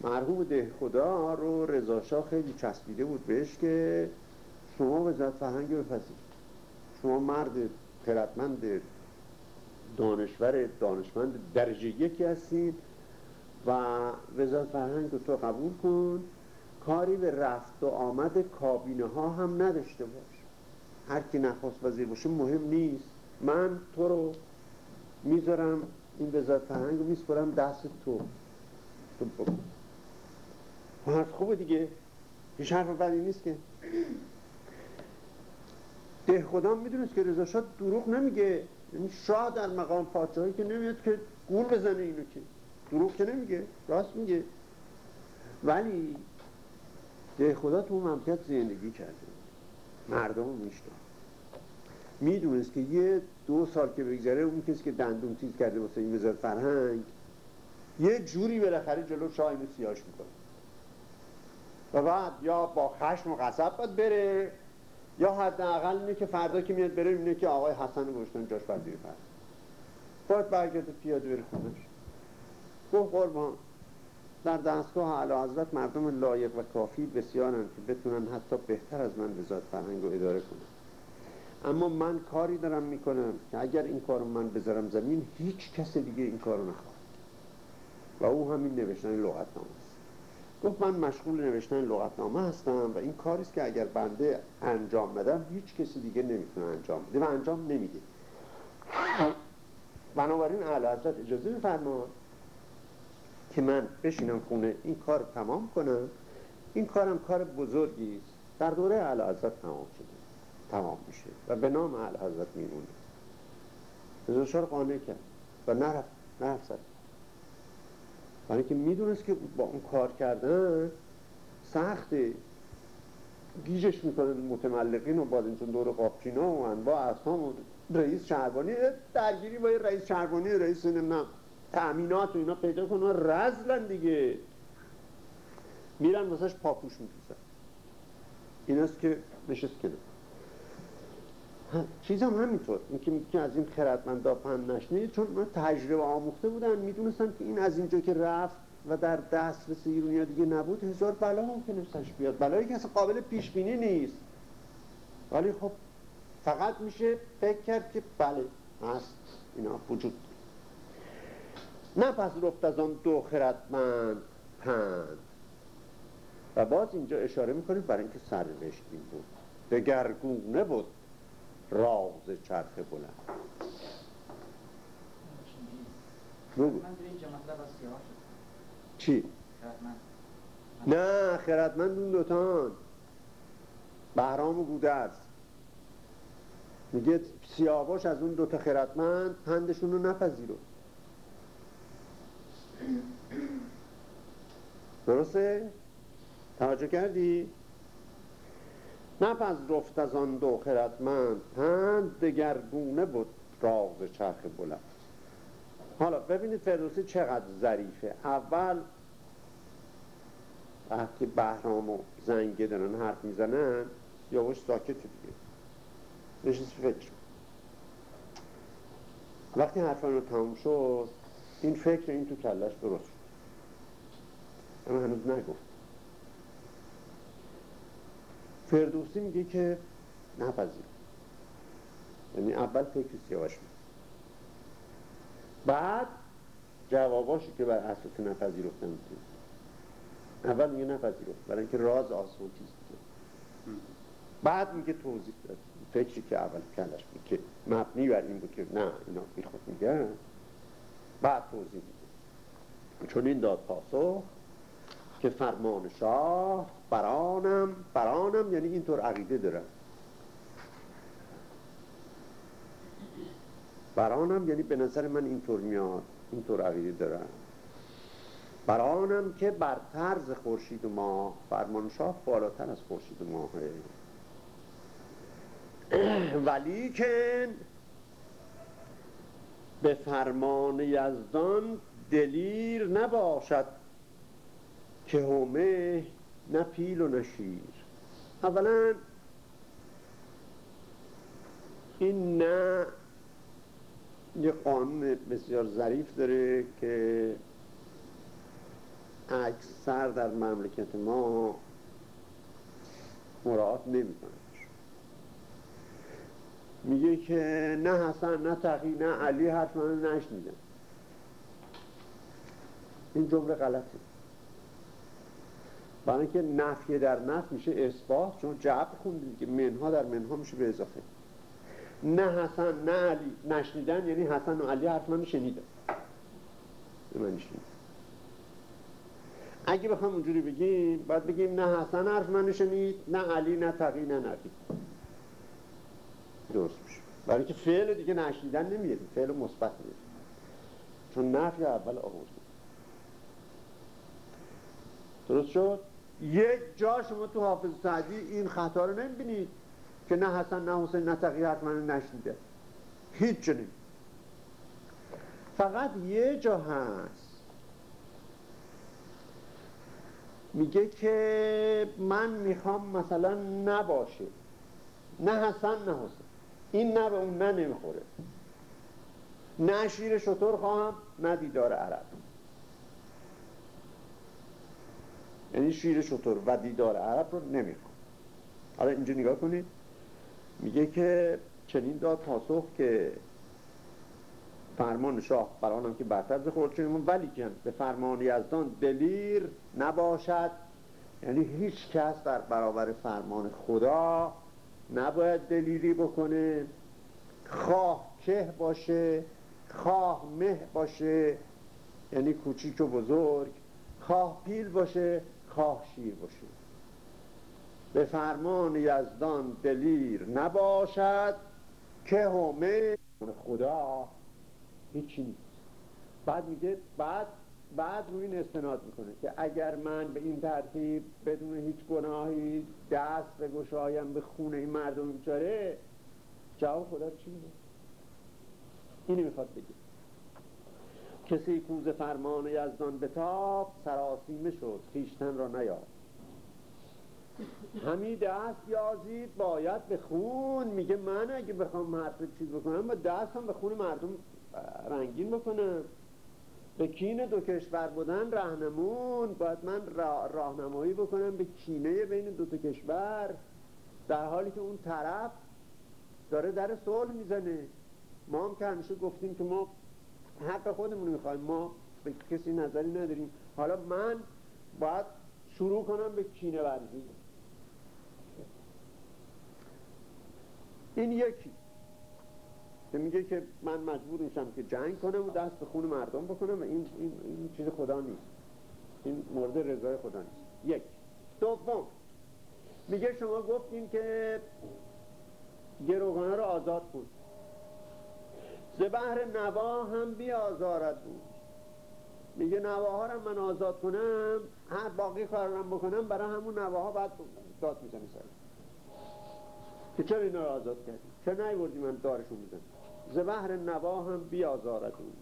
مرحوم ده خدا رو رضا خیلی چسبیده بود بهش که شما وزارت فرهنگ بپذیر شما مرد خردمند دانشور دانشمند درجه یکی هستید و وزارت فرهنگ رو تو قبول کن. کاری به رفت و آمد کابینه ها هم نداشته باش. هر کی نخواست وزیر باشه مهم نیست. من تو رو می‌ذارم این وزارت فرهنگ رو میسپرم دست تو. تو حرف خوبه دیگه. هیچ حرف بدی نیست که. ده خدا می‌دونست که رضا شاه دروغ نمیگه. یعنی شاه در مقام پادشاهی که نمیاد که گول بزنه اینو که. دروغ که نمیگه. راست میگه. ولی ده خدا تو مملکت زندگی کرده. مردم میشتن می‌دونست که یه دو سال که بگذره اون کسی که دندون تیز کرده واسه این وزارت فرهنگ یه جوری بالاخره جلو شاه اینو سیاش می‌کنه. و بعد یا با خشم و غضب باید بره یا حداقل اینه که فردا که میاد بره اینه که آقای حسن گوشتن جاش بیر فرد باید برگرده پیاده بره خودش. گفت قربان در دستگاه علا حضرت مردم لایق و کافی بسیارن که بتونن حتی بهتر از من وزارت فرهنگ رو اداره کنن. اما من کاری دارم می‌کنم که اگر این کارو من بذارم زمین هیچ کس دیگه این کارو نخواهد و او همین نوشتن لغتنامه است. گفت من مشغول نوشتن لغتنامه هستم و این کاری که اگر بنده انجام بدم هیچ کسی دیگه نمی‌تونه انجام بده و انجام نمیده. بنابراین اعلی حضرت اجازه میفرماد که من بشینم خونه این کار تمام کنم. این کارم کار بزرگی است. در دوره اعلی حضرت تمام تمام میشه. و به نام اعلی حضرت میمونه. رضا قانع کرد و نرفت نرفت سر. برای که می‌دونست که با اون کار کردن سخته. گیجش می‌کنن متملقین و بعد اینجون دور قاپچینا و انواع اصحام و رئیس شهربانی درگیری با رئیس شهربانی رئیس نمی‌دونم تأمینات و اینا پیدا کنن رزلن دیگه. میرن واسهش پاپوش میپوسن این است که نشست کنه چیز هم همینطور. اینکه که از این خردمندا پند نشنید چون من تجربه آموخته بودن می‌دونستم که این از اینجا که رفت و در دسترس ایرونیا دیگه نبود هزار بلا ممکنه سرش بیاد. بلایی که اصلا قابل پیش بینی نیست. ولی خب فقط میشه فکر کرد که بله هست. اینا وجود نه پس رفت از آن دو خردمند پند. و باز اینجا اشاره می‌کنیم برای اینکه سرنوشت این بود. دگرگونه بود. راز چرخ بلند. بگو. چی؟ نه خردمند اون دوتان. بهرام و گودرز. میگه سیاوش از اون دوتا خردمند پندشون رو نپذیرو. درسته؟ توجه کردی؟ رفت از آن دو خردمند پند دگرگونه بود راز چرخ بلند. حالا ببینید فردوسی چقدر ظریفه. اول وقتی بهرام و زنگه دارن حرف می‌زنن یواش ساکت دیگه. نشست فکر. وقتی حرفان رو تموم شد این فکر این تو کلش درست اما هنوز نگفت. فردوسی میگه که نپذیر. یعنی اول فکر سیاوش بعد جواباشی که بر اساس نپذیرفتن اول میگه نپذیرفت برای اینکه راز آسمان چیز بعد میگه توضیح داد. فکری که اول کلش بود که مبنی بر این بود که نه اینا بی خود میگن. بعد توضیح میده. چون این داد پاسخ که فرمان شاه برانم برانم یعنی اینطور عقیده دارم. برانم یعنی به نظر من اینطور میاد اینطور عقیده دارم. برانم که بر طرز خورشید و ماه فرمان شاه بالاتر از خورشید و ماهه. ولیکن به فرمان یزدان دلیر نباشد که همه نه پیل و نه شیر. اولا این نه یه قانون بسیار ظریف داره که اکثر در مملکت ما مراعات نمی میگه که نه حسن نه تقی نه علی حرف من نشنیدم این جمله غلطه. برای اینکه نفی در نفی میشه اثبات چون جبر خوندید که منها در منها میشه به اضافه. نه حسن نه علی نشنیدن یعنی حسن و علی حرف من شنیدن. من اگه بخوام اونجوری بگیم باید بگیم نه حسن حرف من شنید نه علی نه تقی نه نبی درست میشه. برای که فعل دیگه نشنیدن نمیاد فعل مثبت میاد چون نفی اول آورد درست شد؟ یک جا شما تو حافظ سعدی این خطا رو نمی‌بینید که نه حسن نه حسین نه تقیی حتما نشنیده. هیچ جا فقط یه جا هست. میگه که من می‌خوام مثلا نباشه. نه حسن نه حسین. این نه به اون نه نمی‌خوره. نه شیر شطور خواهم نه دیدار عرب. یعنی شیر شطور و دیدار عرب رو نمی‌خوام. حالا اینجا نگاه کنید. میگه که چنین داد پاسخ که فرمان شاه برانم که برتر ز خورشیدمون ولی که به فرمان یزدان دلیر نباشد. یعنی هیچ کس در برابر فرمان خدا نباید دلیری بکنه. خواه که باشه خواه مه باشه یعنی کوچیک و بزرگ. خواه پیل باشه. خواه شیر باشه به فرمان یزدان دلیر نباشد که همه خدا هیچی نیست. بعد میگه بعد بعد روی این استناد می‌کنه که اگر من به این ترتیب بدون هیچ گناهی دست بگشایم به خونه این مردم بیچاره جواب خدا چی میگه اینی می‌خواد بگه. کسی کوز فرمان یزدان تاب سراسیمه شد خیشتن را نیاد همی دست یازید باید به خون. میگه من اگه بخوام حرف چیز بکنم با دستم به خون مردم رنگین بکنم به کین دو کشور بودن رهنمون. باید من راهنمایی بکنم به کینه بین دو تا کشور. در حالی که اون طرف داره در صلح می‌زنه. ما هم که همیشه گفتیم که ما حق خودمون می‌خوایم. ما به کسی نظری نداریم. حالا من باید شروع کنم به کینه ورزی این یکی. که میگه که من مجبور میشم که جنگ کنم و دست به خون مردم بکنم و این, این, این چیز خدا نیست. این مورد رضای خدا نیست. یک. دوم. میگه شما گفتین که گروگانه رو آزاد کن. زبهر نوا هم بیازارد بود. میگه نواها رو من آزاد کنم هر باقی کارم بکنم برای همون نواها بعد داد می‌زنی سر. که چرا اینا رو آزاد کردی؟ چرا نیوردی من دارشون می‌زنم زبهر نوا هم بیازاردون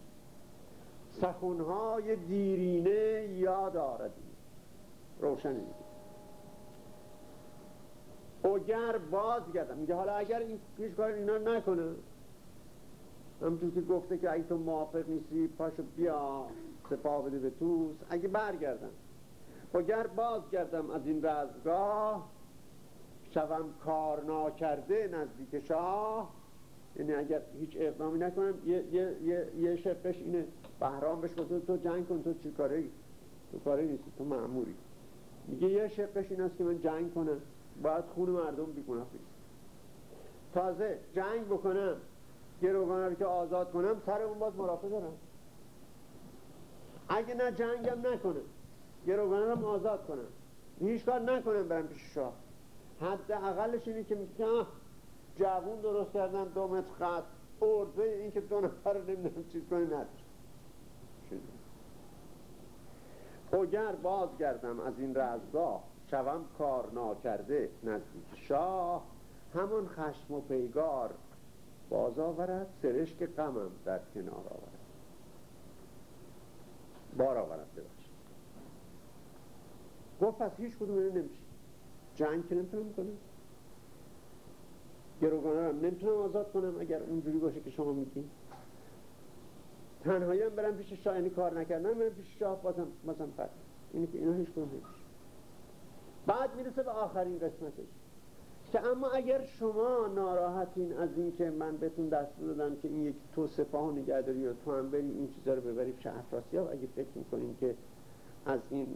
سخونهای دیرینه یاد آردون روشن میگه. اوگر باز گردم میگه حالا اگر این هیچ کار اینا نکنه. همچون که گفته که اگه تو موافق نیستی پاشو بیا سپاه بده به توس. اگه برگردم اگر باز گردم از این رزگاه شوم کار ناکرده نزدیک شاه. یعنی اگر هیچ اقدامی نکنم یه, یه, یه, یه شفش اینه بهرام بهش گفته تو جنگ کن تو چی کاره تو کاره نیستی تو معموری میگه یه شفش این است که من جنگ کنم. باید خون مردم بیگناه تازه جنگ بکنم. گروگانه رو که آزاد کنم سر اون باز مرافع دارم. اگه نه جنگم نکنم گروگانه رو آزاد کنم. هیچ کار نکنم برم پیش شاه. حد اقلش اینه که میگه جوون درست کردن دو متر خط ارزه این که دو نفر رو نمی‌دونم چیز کنی نداره اگر باز گردم از این رزگاه شوم کار ناکرده نزدیک شاه. همون خشم و پیگار باز آورد سرشک غمم در کنار آورد. بار آورد ببخش گفت پس هیچ کدوم نمیشه. جنگ که نمی‌تونم کنم. گروگانه رو نمی‌تونم آزاد کنم اگر اونجوری باشه که شما میگین. تنهایی هم برم پیش شاه یعنی کار نکردم برم پیش شاه بازم بازم فرد اینی که اینا هیچ نمیشه. بعد می‌رسه به آخرین قسمتش. که اما اگر شما ناراحتین از این که من بهتون دست دادم که این یک تو سپاه نگهداری و تو هم بریم این چیزا رو ببریم شهر ها. اگه فکر می‌کنین که از این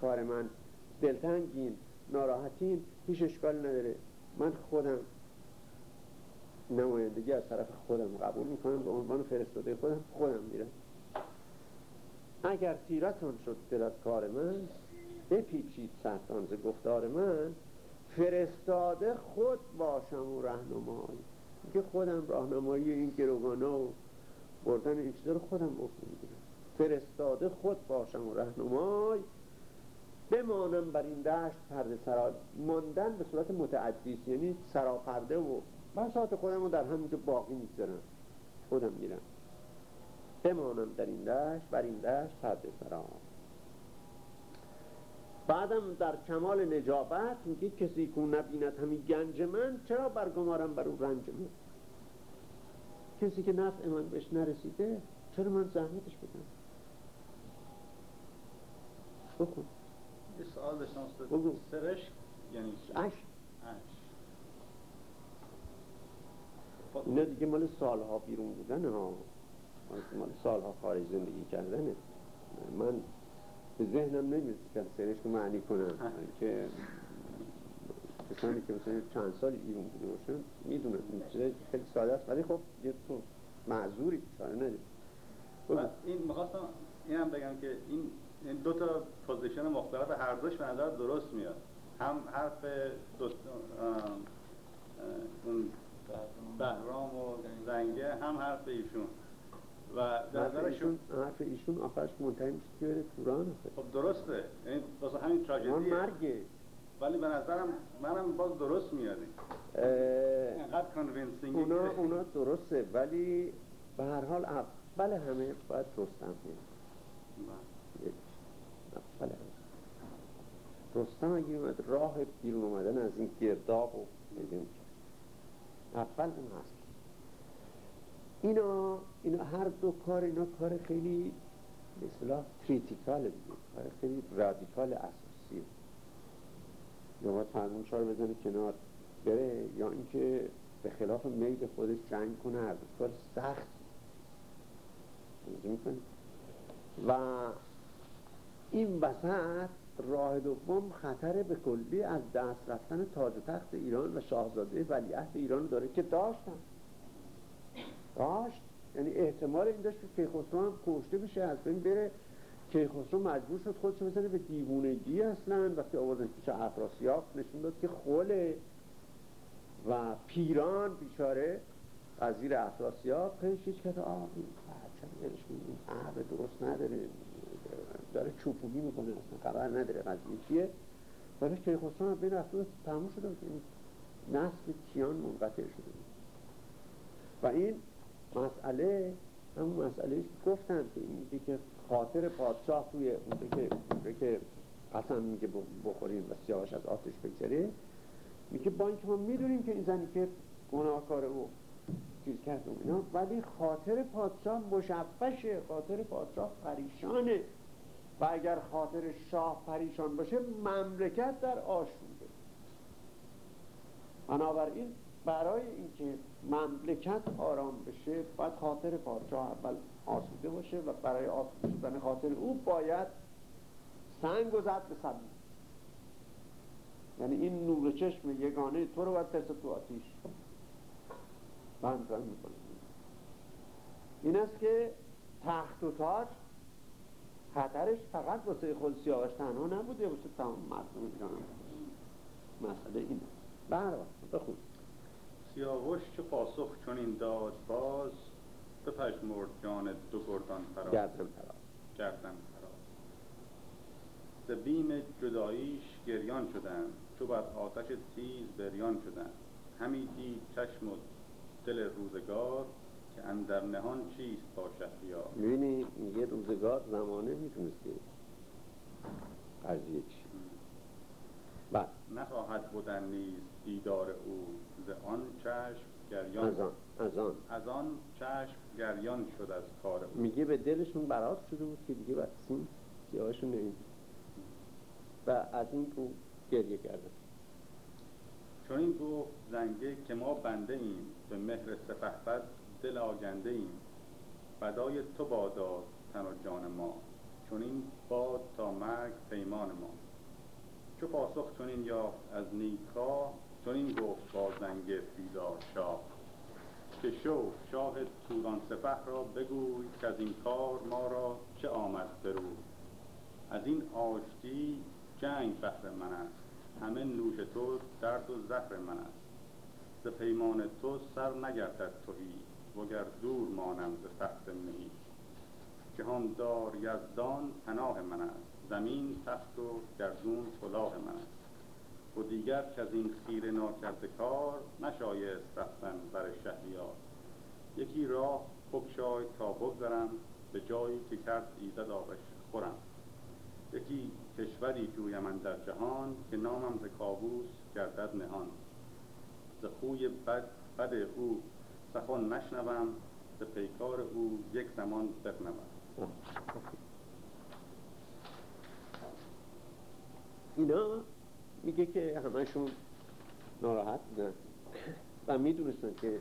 کار من دلتنگین ناراحتین هیچ اشکال نداره. من خودم نمایندگی از طرف خودم قبول می‌کنم به عنوان فرستاده خودم خودم میرم. اگر تیرتان شد دل از کار من بپیچید سرطان ز گفتار من فرستاده خود باشم و رهنمای که خودم راهنمایی این گروگانه و بردن این چیزا رو خودم بکنم. می‌گیرم فرستاده خود باشم و رهنمای بمانم بر این دشت پرده سرا. ماندن به صورت متعدیس یعنی سراپرده و بساط خودم رو در همینجا باقی می‌گذارم. خودم میرم. بمانم در این دشت بر این دشت پرده سرا. بعدم در کمال نجابت میگه کسی که نبیند همین گنج من چرا برگمارم بر اون رنج من؟ کسی که نفع من بهش نرسیده چرا من زحمتش بدم بخون. یه سوال داشتم سرش یعنی اش اینا دیگه مال سالها بیرون بودن ها. مال سالها خارج زندگی کردنه. من به ذهنم نمی‌رسه که سرش معنی کنم که کسانی که مثلا چند سال ایرون بوده باشن می‌دونن این چیز خیلی ساده است. ولی خب یه تو معذوری چاره ندید این می‌خواستم این هم بگم که این این دو تا position مختلف هر دوش به نظر درست میاد. هم حرف دو اون بهرام و زنگه. هم حرف ایشون. و در نظر ایشون حرف ایشون آخرش منتهی میشه که بره توران خب درسته. یعنی واسه همین تراژدی مرگه. ولی به نظرم منم باز درست میاد اینقدر convincing اونا اونا درسته ولی به هر حال اول همه باید رستم بله. اول رستم اگه اومد راه بیرون اومدن از این گرداب و پیدا اول اون هست. اینا اینا هر دو کار اینا کار خیلی به اصطلاح critical کار خیلی رادیکال اساسیه یا باید فرمون رو بزنه کنار بره یا اینکه به خلاف میل خودش جنگ کنه هر کار سخت. و این وسط راه دوم خطر به کلی از دست رفتن تاج تخت ایران و شاهزاده ولیعهد ایران داره که داشتن. داشت. یعنی احتمال این داشت که کیخسرو هم کشته بشه از بین بره. کیخسرو مجبور شد خودش بزنه به دیوونگی اصلا. وقتی آوردن پیش افراسیاب نشون داد که خوله و پیران بیچاره وزیر افراسیاب خیلی کرد آه این بچه این عقل درست نداره داره چوپونی می‌کنه اصلا خبر نداره قضیه چیه. ولی کیخسرو هم بین رفته تموم شده نسل کیان منقطع شده و این مسئله همون مسئله گفتن که این که خاطر پادشاه توی اونجا که که قسم میگه بخوریم و سیاهش از آتش بگذره میگه با اینکه ما می‌دونیم که این زنی که گناهکار او چیز کرد اینا ولی خاطر پادشاه مشبشه خاطر پادشاه پریشانه. و اگر خاطر شاه پریشان باشه مملکت در آشوبه. بنابراین برای اینکه مملکت آرام بشه باید خاطر پادشاه اول آسوده باشه و برای آسوده شدن خاطر او باید سنگ و زد به سبیل یعنی این نور چشم یگانه تو رو باید فرست تو آتیش. بند می‌کنه. این است که تخت و تاج خطرش فقط واسه خود سیاوش تنها نبوده واسه تمام مردم ایران مسئله اینه بله بخون. سیاوش چه پاسخ چون این داد؟ باز بپشمرد جان دو گردان فراز. گردن فراز. گردن فراز. ز بیم جداییش گریان شدن چو بر آتش تیز بریان شدن همی دید چشم و دل روزگار که اندر نهان چیست با شهریار. می‌بینی یه روزگار زمانه می‌تونست که قضیه چی بله. نخواهد بودن نیز دیدار او ز آن چشم گریان. از آن از آن. از آن چشم گریان شد از کار او. میگه به دلشون براز شده بود که دیگه بسیم سیاهشون نمید و از این رو گریه کردن چون این گفت زنگه که ما بنده ایم به مهر سپهبد دل آگنده ایم. بدای تو بادا تن و جان ما. چون این باد تا مرگ پیمان ما. چو پاسخ چون این یافت از نیکا؟ چون این گفت با زنگ بیدار شاه. که شو شاه توران سپه را بگوی که از این کار ما را چه آمد برو از این آشتی جنگ بهر من است. همه نوش تو درد و زهر من است. ز پیمان تو سر نگردد توهی وگر دور مانم ز تخت مهی جهاندار یزدان پناه من است. زمین تخت و گردون کلاه من. است و دیگر که از این خیره ناکرده کار نشایست رفتن بر شهریار. یکی راه بگشای تا بگذرم به جایی که کرد ایزد آبش خورم. یکی کشوری من در جهان که نامم ز کابوس گردد نهان. ز خوی بد, بد او سخن نشنوم ز پیکار او یک زمان بغنوم اینا میگه که همشون ناراحت بودن. و می‌دونستن که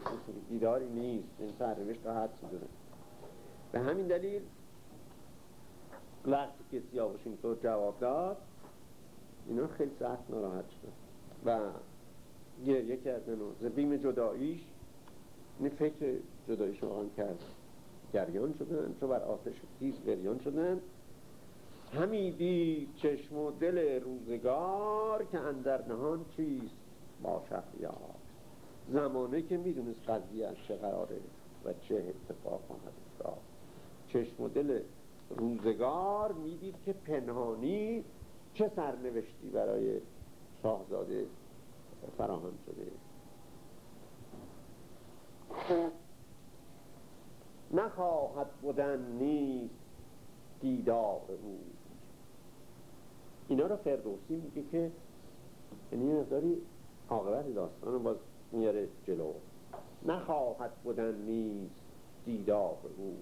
دیداری نیست. این سرنوشت راحت داره به همین دلیل وقتی که سیاوش اینطور جواب داد اینا خیلی سخت ناراحت شدن. و گریه کردن و زبیم جداییش این فکر جداییش رو کرد. گریان شدن چو بر آتش تیز گریان شدن. همیدی چشم و دل روزگار که اندر نهان چیست با شهریار زمانه که می‌دونست قضیه از چه قراره و چه اتفاق خواهد افتاد. چشم و دل روزگار می‌دید که پنهانی چه سرنوشتی برای شاهزاده فراهم شده. نخواهد بودن نیست دیدار او اینا رو فردوسی میگه که یعنی مقداری عاقبت داستان رو باز میاره جلو. نخواهد بودن نیست دیدار او.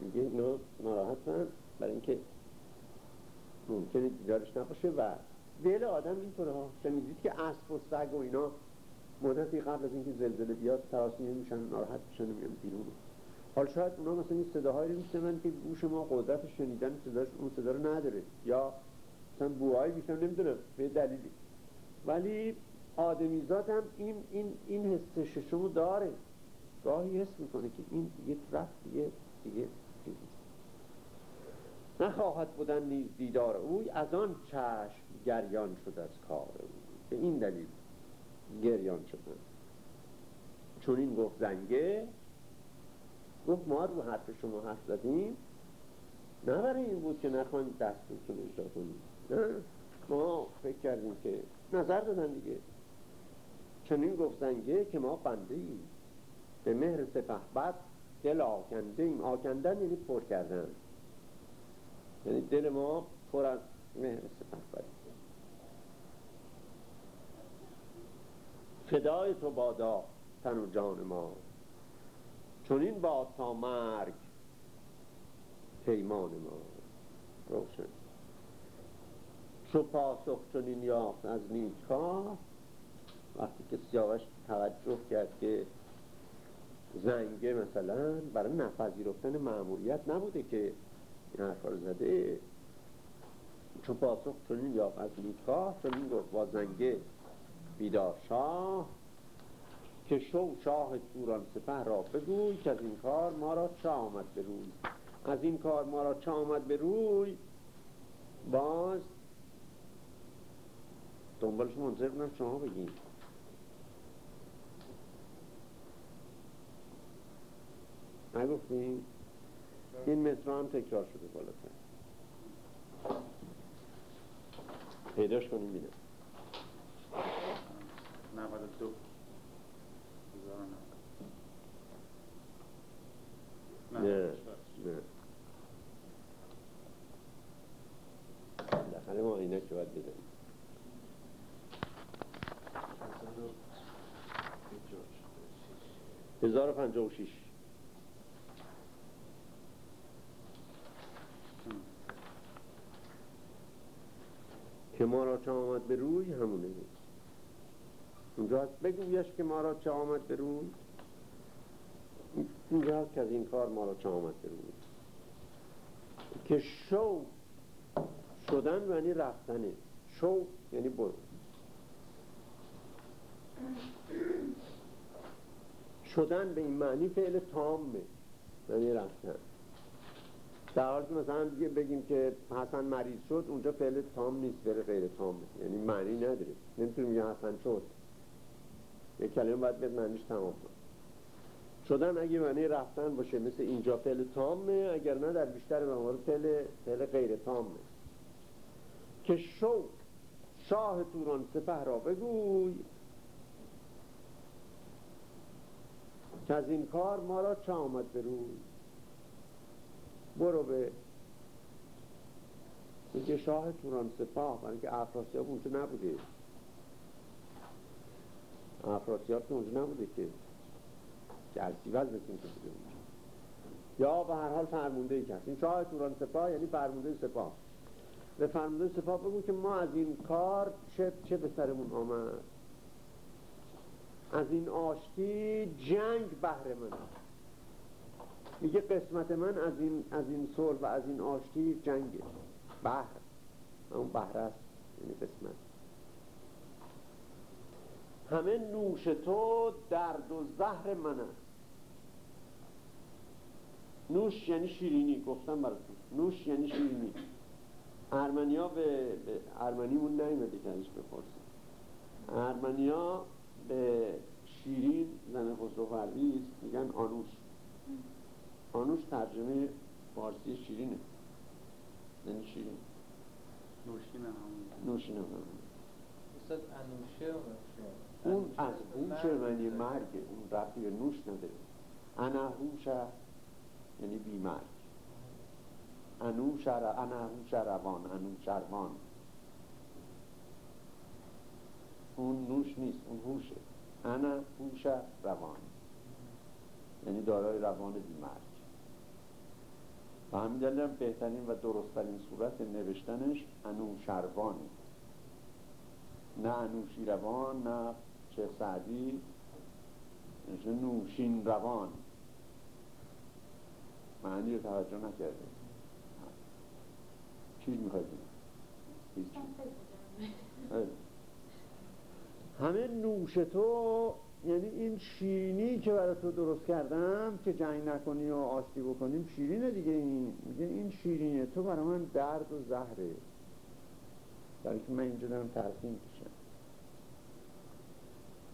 میگه اینا ناراحتن برای اینکه ممکنه دیدارش نباشه و دل آدم اینطوره ها. شنیدید که اسب و سگ و اینا مدتی قبل از اینکه زلزله بیاد تراسیمه میشن ناراحت میشن و میان بیرون. حال شاید اونا مثلا این صداهایی رو میشنون که گوش ما قدرت شنیدن صداش اون صدا رو نداره. یا مثلا بوهایی میشن نمی‌دونم به دلیلی. ولی آدمیزاد هم این, این, این حس ششمو داره. گاهی حس می‌کنه که این دیگه رفت دیگه دیگه نخواهد بودن نیز دیدار اوی از آن چشم گریان شد از کار او. به این دلیل گریان شدن. چون این گفت زنگه گفت ما رو حرف شما حرف زدیم. نه برای این بود که نخواهیم دستورتون اجرا کنیم. نه. ما فکر کردیم که نظر دادن دیگه. چنین گفت زنگه که ما بنده ایم. به مهر سپهبد دل آکنده ایم. آکندن یعنی پر کردن. یعنی دل ما پر از مهر سپهبد فدای تو بادا تن و جان ما. چون این باد تا مرگ پیمان ما. روشن. چو پاسخ چنین یافت از نیکا وقتی که سیاوش توجه کرد که زنگه مثلا برای نپذیرفتن معمولیت نبوده که این حرفا رو زده. چون پاسخ چنین یافت از نیکا چنین گفت با زنگه بیدار شاه که شو شاه توران سپه را بگوی که از این کار ما را چه آمد به روی. از این کار ما را چه آمد به روی؟ باز دنبالش منظر بودم شما بگین. نگفتیم این مصر هم تکرار شده بالاتر. پیداش کنیم بینم 92 نه ما اینه که باید بزنیم هزار و شیش ما را چه آمد به روی همونه اونجا هست بگویش که ما را چه آمد به روی. هست که از این کار ما را به روی که شو شدن یعنی رفتنه شو یعنی برو. شدن به این معنی فعل تامه یعنی رفتن. در حال که مثلا دیگه بگیم که حسن مریض شد اونجا فعل تام نیست فعل غیر تامه یعنی معنی نداره. نمی‌تونیم میگه حسن شد. یک کلمه باید به معنیش تمام کن شدن اگه معنی رفتن باشه مثل اینجا فعل تامه اگر نه در بیشتر موارد فعل فعل غیر تامه. که شو شاه توران سپه را بگوی که از این کار ما را چه آمد به روی؟ برو به میگه شاه توران سپاه برای که افراسیاب اونجا نبوده. افراسیاب که اونجا نبوده که. جرسیوز مثل که بوده یا به هر حال فرمونده ای این شاه توران سپاه یعنی فرمونده سپاه. به فرمونده سپاه بگو که ما از این کار چه, چه به سرمون آمد؟ از این آشتی جنگ بهر من میگه قسمت من از این از این صلح و از این آشتی جنگه. بهر اون بهر است. یعنی قسمت. همه نوش تو درد و زهر من است نوش یعنی شیرینی گفتم براتون نوش یعنی شیرینی. ارمنیا به, به ارمنیمون نیمده که ازش بپرسیم ارمنیا به شیرین زن خسرو پرویز میگن آنوش. آنوش ترجمه فارسی شیرینه. یعنی شیرین. نوشین هم نوشین هم استاد انوشه اون از هوش معنی مرگه اون رفتی به نوش نداره. انا هوشه. یعنی بیمرگ انوش انا هوش روان انوش روان اون نوش نیست اون هوشه. انا هوش روان یعنی دارای روان بیمرگ و همین دلیل بهترین و درستترین صورت نوشتنش انوشروانی نه انوشی روان نه چه سعدی نوشین روان. معنی رو توجه نکرده چیز می‌خواید همه نوش تو یعنی این شیرینی که برای تو درست کردم که جنگ نکنی و آشتی بکنیم شیرینه دیگه این. میگه این شیرینه. تو برای من درد و زهره. برای که من اینجا دارم ترسیم کشم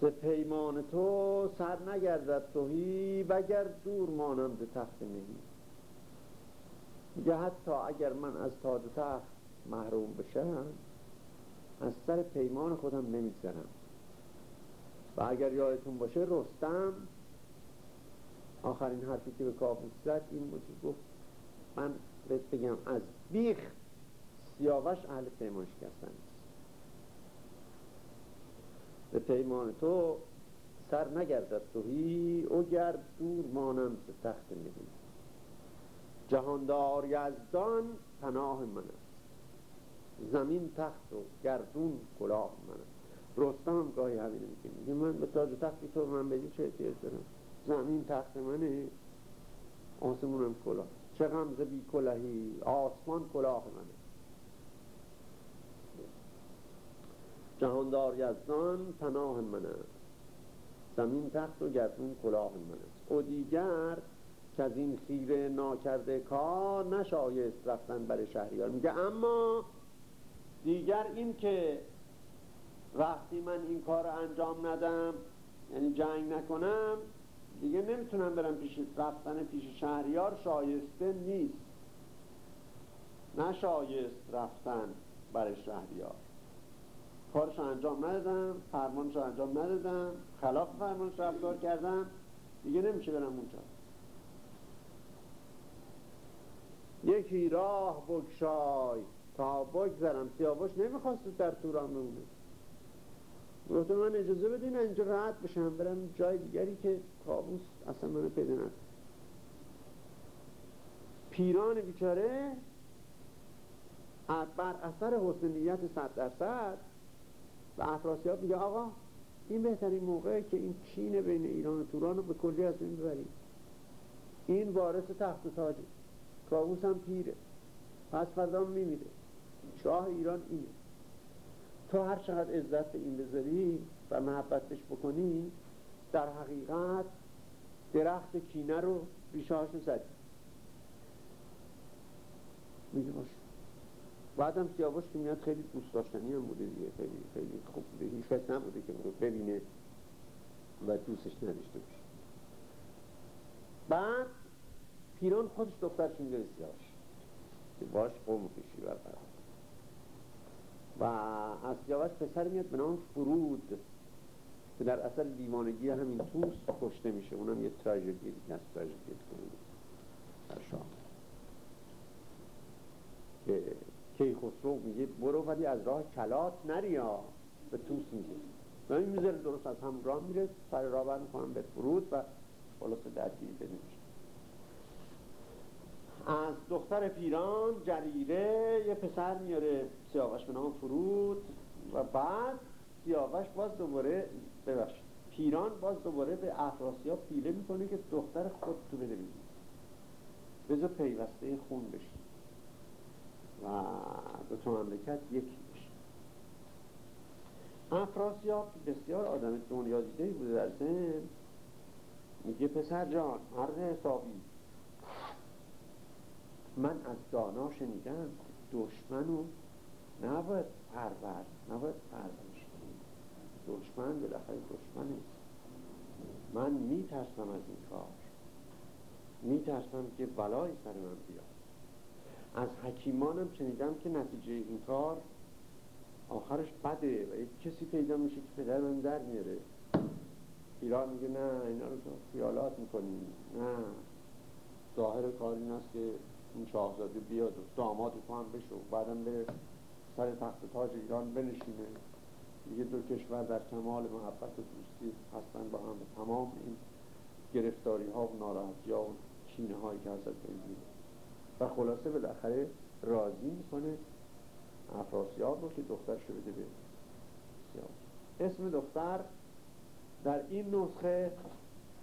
ز پیمان تو سر نگردد توهی وگر دور مانم به تخت مهی میگه حتی اگر من از تاج و تخت محروم بشم از سر پیمان خودم نمیگذرم. و اگر یادتون باشه رستم آخرین حرفی که به کابوس زد این بود که گفت من بهت بگم از بیخ سیاوش اهل پیمان شکستن به پیمان تو سر نگردد توهی او گرد دور مانم به تخت مهی جهاندار یزدان پناه من است. زمین تخت و گردون کلاه من است. رستم هم گاهی همینه میگه. میگه من به تاج تختی تو من بدی چه احتیاج دارم؟ زمین تخت منه. آسمونم کلاه. چه غمزه بی کلاهی آسمان کلاه منه. جهاندار یزدان پناه من است. زمین تخت و گردون کلاه من است. او دیگر که از این خیره ناکرده کار نشایست رفتن برای شهریار. میگه اما دیگر این که وقتی من این کار انجام ندم یعنی جنگ نکنم دیگه نمی‌تونم برم پیش رفتن پیش شهریار شایسته نیست. نشایست رفتن برای شهریار. کارش انجام ندادم فرمانش انجام ندادم خلاف فرمانش رفتار کردم دیگه نمیشه برم اونجا. یکی راه بگشای. تا بگذرم سیاوش نمی‌خواست در توران بمونه. گفتم من اجازه بدین اینجا راحت بشم برم جای دیگری که کابوس اصلا منو پیدا پیران بیچاره بر اثر حسن نیت صد درصد و افراسیاب میگه آقا این بهترین موقعه که این چین بین ایران و توران رو به کلی از این ببریم. این وارث تخت و تاجه کابوس هم پیره. پس فردا میمیره. شاه ایران اینه. تو هر چقدر عزت به این بذاری و محبتش بکنی در حقیقت درخت کینه رو ریشهاش زدی. میگه باشه. بعدم سیاوش که میاد خیلی دوست داشتنی هم بوده دیگه. خیلی خیلی خوب بوده. هیچ کس نبوده که ببینه و دوستش نداشته باشه. بعد پیران خودش دخترش میده سیاوش که باش قوم کشی برقرار و از سیاوش پسر میاد به نام فرود که در اصل دیوانگی همین توس کشته میشه. اونم یه تراژدی دیگه از تراژدی در شام. که کیخسرو میگه برو ولی از راه کلات نریا. به توس میگه. و این می‌ذاره درست از هم راه میره سر راه بر می‌کنم به فرود و خلاصه درگیری بده از دختر پیران جریره یه پسر میاره سیاوش به نام فرود و بعد سیاوش باز دوباره ببخشید پیران باز دوباره به افراسیاب پیله می‌کنه که دختر خود تو بده بگیر بذار پیوسته خون بشی. و دو تا مملکت یکی بشه افراسیاب بسیار آدم دنیا دیده بوده در زن میگه پسر جان مرد حسابی. من از دانا شنیدم دشمنو نباید پرور نباید پرورش دشمن بالاخره دشمنه من میترسم از این کار. میترسم که بلایی سر من بیاد. از حکیمانم شنیدم که نتیجه این کار آخرش بده و یک کسی پیدا میشه که پدر من در میاره. ایران میگه نه اینا رو خیالات می‌کنیم نه. ظاهر کار این که این شاهزاده بیاد و داماد تو هم بشه و بعدم بره سر تخت تاج ایران بنشینه. یه دو کشور در کمال محبت و دوستی هستن با هم. تمام این گرفتاری ها و ناراحتی ها و کینه هایی که ازت بگیره و خلاصه بالاخره راضی می‌کنه افراسیاب رو که دخترش رو بده به اسم دختر در این نسخه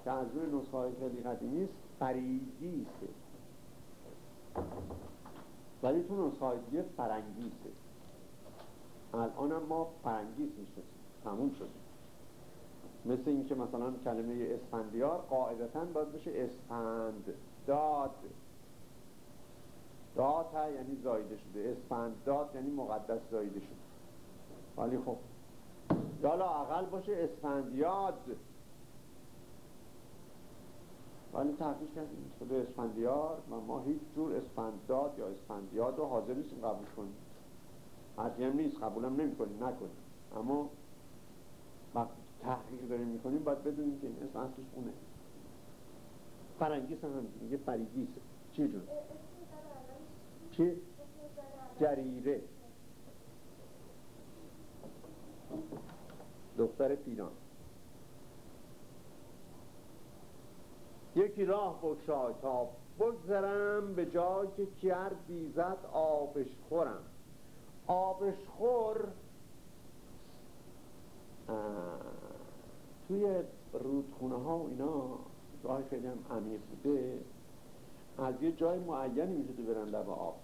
که از روی نسخه های خیلی قدیمی است فریدیسه ولی تو نسخه دیگه فرنگیسه. الان ما فرنگیس می‌شناسیم. تموم شد. مثل اینکه مثلا کلمه اسفندیار قاعدتا باید بشه اسفند. داد. داد یعنی زایده شده. اسفند داد یعنی مقدس زایده شده. ولی خب. یا اقل باشه اسفندیاد. ولی تحقیق کردیم. شده اسفندیار و ما هیچ جور اسفنداد یا اسفندیاد رو حاضر نیستیم قبول کنیم. حرفی هم نیست قبولم نمی کنیم نکنیم. اما وقتی تحقیق داریم می‌کنیم باید بدونیم که این اسم اصلش اونه. فرنگیس هم میگه فریگیسه چی جون؟ چی؟ جریره. دختر پیران. یکی راه بکشای تا بگذرم به جای که کر بیزد آبش خورم. آبش خور. توی رودخونه ها و اینا جای خیلی هم عمیق بوده. از یه جای معینی می‌شده برن لب آب.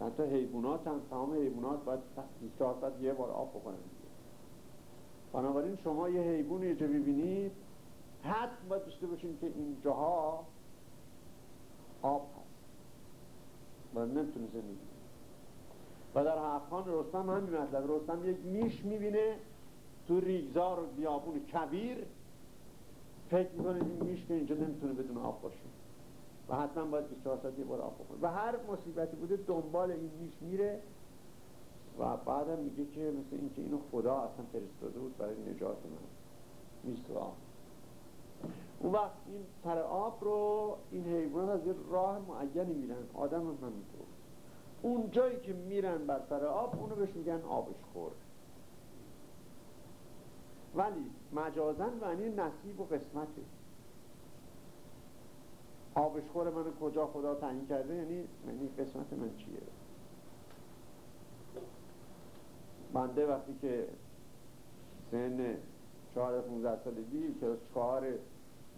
حتی حیوانات هم تمام حیوانات باید 24 ساعت یه بار آب بخورن. بنابراین شما یه حیوان یه جا ببینید حد باید داشته باشین که این جاها آب هست. و نمی‌تونه زندگی و در حقان رستم همین مطلب. رستم یک میش می‌بینه تو ریگزار و بیابون کبیر. فکر می‌کنه این میش که اینجا نمی‌تونه بدون آب باشه. و حتما باید 24 ساعت یه بار آب بخوره و هر مصیبتی بوده دنبال این میش میره و بعدم میگه که مثل اینکه اینو خدا اصلا فرستاده بود برای نجات من. میست آب. اون وقت این سر آب رو این حیوانات از یه راه معینی میرن آدم هم همینطور. اون جایی که میرن بر سر آب اونو بهش میگن آبش خور ولی مجازن معنی نصیب و قسمته. آبش خور من کجا خدا تعیین کرده؟ یعنی یعنی قسمت من چیه؟ بنده وقتی که سن چهار 15 سالگی که چهار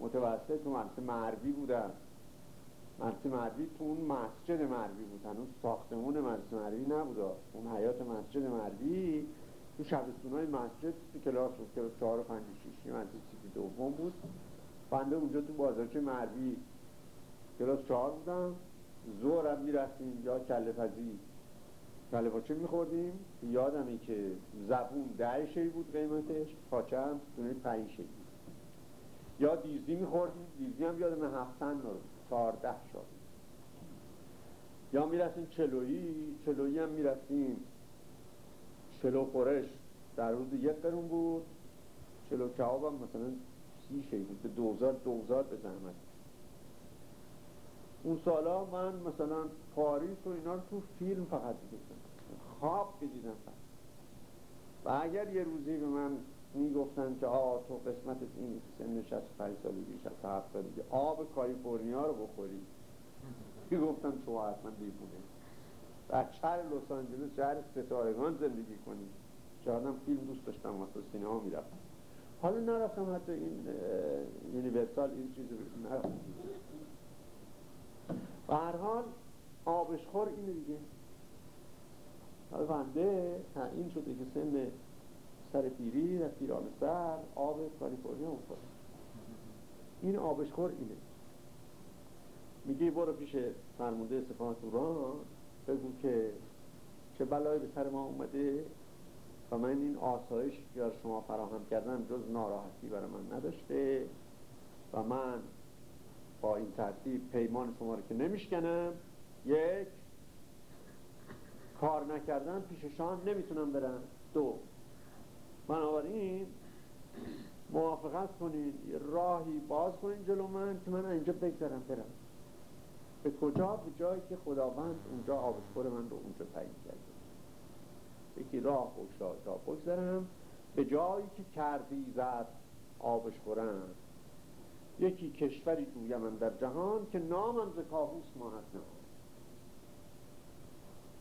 متوسط تو مدرسه مربی بودم. مدرسه مربی تو اون مسجد مربی بود. هنوز ساختمون مدرسه مربی نبود. اون حیات مسجد مربی تو شبستون مسجد تو کلاس بود که چهار و پنج شیشی مدرسه دوم بود. بنده اونجا تو بازارچه مربی کلاس چهار بودم. زورم می‌رفتیم یا کله پزی کله پاچه میخوردیم. یادمی که زبون ده بود قیمتش. پاچه هم دونه پنج شی یا دیزی میخوردیم دیزی هم یادم هفتن رو چهارده شد. یا می‌رفتیم چلویی چلویی هم می‌رفتیم چلو خورش در روز یک قرون بود. چلو کهاب هم مثلا سی شی بود. به دوزار دوزار به زحمت. اون سالا من مثلا پاریس و اینا رو تو فیلم فقط دیدم. خواب بدیدم فقط و اگر یه روزی به من می‌گفتن که آه تو قسمت این سن 65 سالگی 67 سالگی آب کالیفرنیا رو بخوری. می‌گفتم تو حتما دیوونه در شهر لس آنجلس شهر ستارگان زندگی کنی. شاید فیلم دوست داشتم واسه سینما می‌رفتم. حالا نرفتم حتی این یونیورسال این چیز رو و هر حال آبشخور اینه دیگه. حالا بنده این شده که سن سر پیری و پیران سر آب کالیفرنیا افتاد. این آبشخور اینه. میگه برو پیش فرمونده سپاه توران بگو که چه بلایی به سر ما اومده و من این آسایش که شما فراهم کردم جز ناراحتی برای من نداشته و من با این ترتیب پیمان شما رو که نمیشکنم یک کار نکردن پیششان نمی‌تونم برم. دو بنابراین موافقت کنین راهی باز کنین جلو من که من اینجا بگذارم برم. به کجا؟ به جایی که خداوند اونجا آبشخور من رو اونجا تعیین کرده. یکی راه بگشا تا بگذارم به جایی که کردی زد آبشخورم یکی کشوری جویم من در جهان که نامم ز کاووس ماند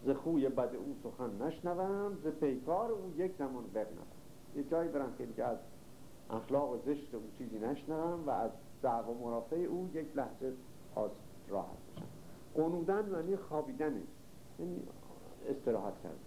ز خوی بد او سخن نشنوم ز پیکار او یک زمان برنم یه جایی برم که دیگه از اخلاق زشت او چیزی و از دعوا مرافع او یک لحظه از راحت بشم. قنودن معنی خوابیدنه. یعنی استراحت کرد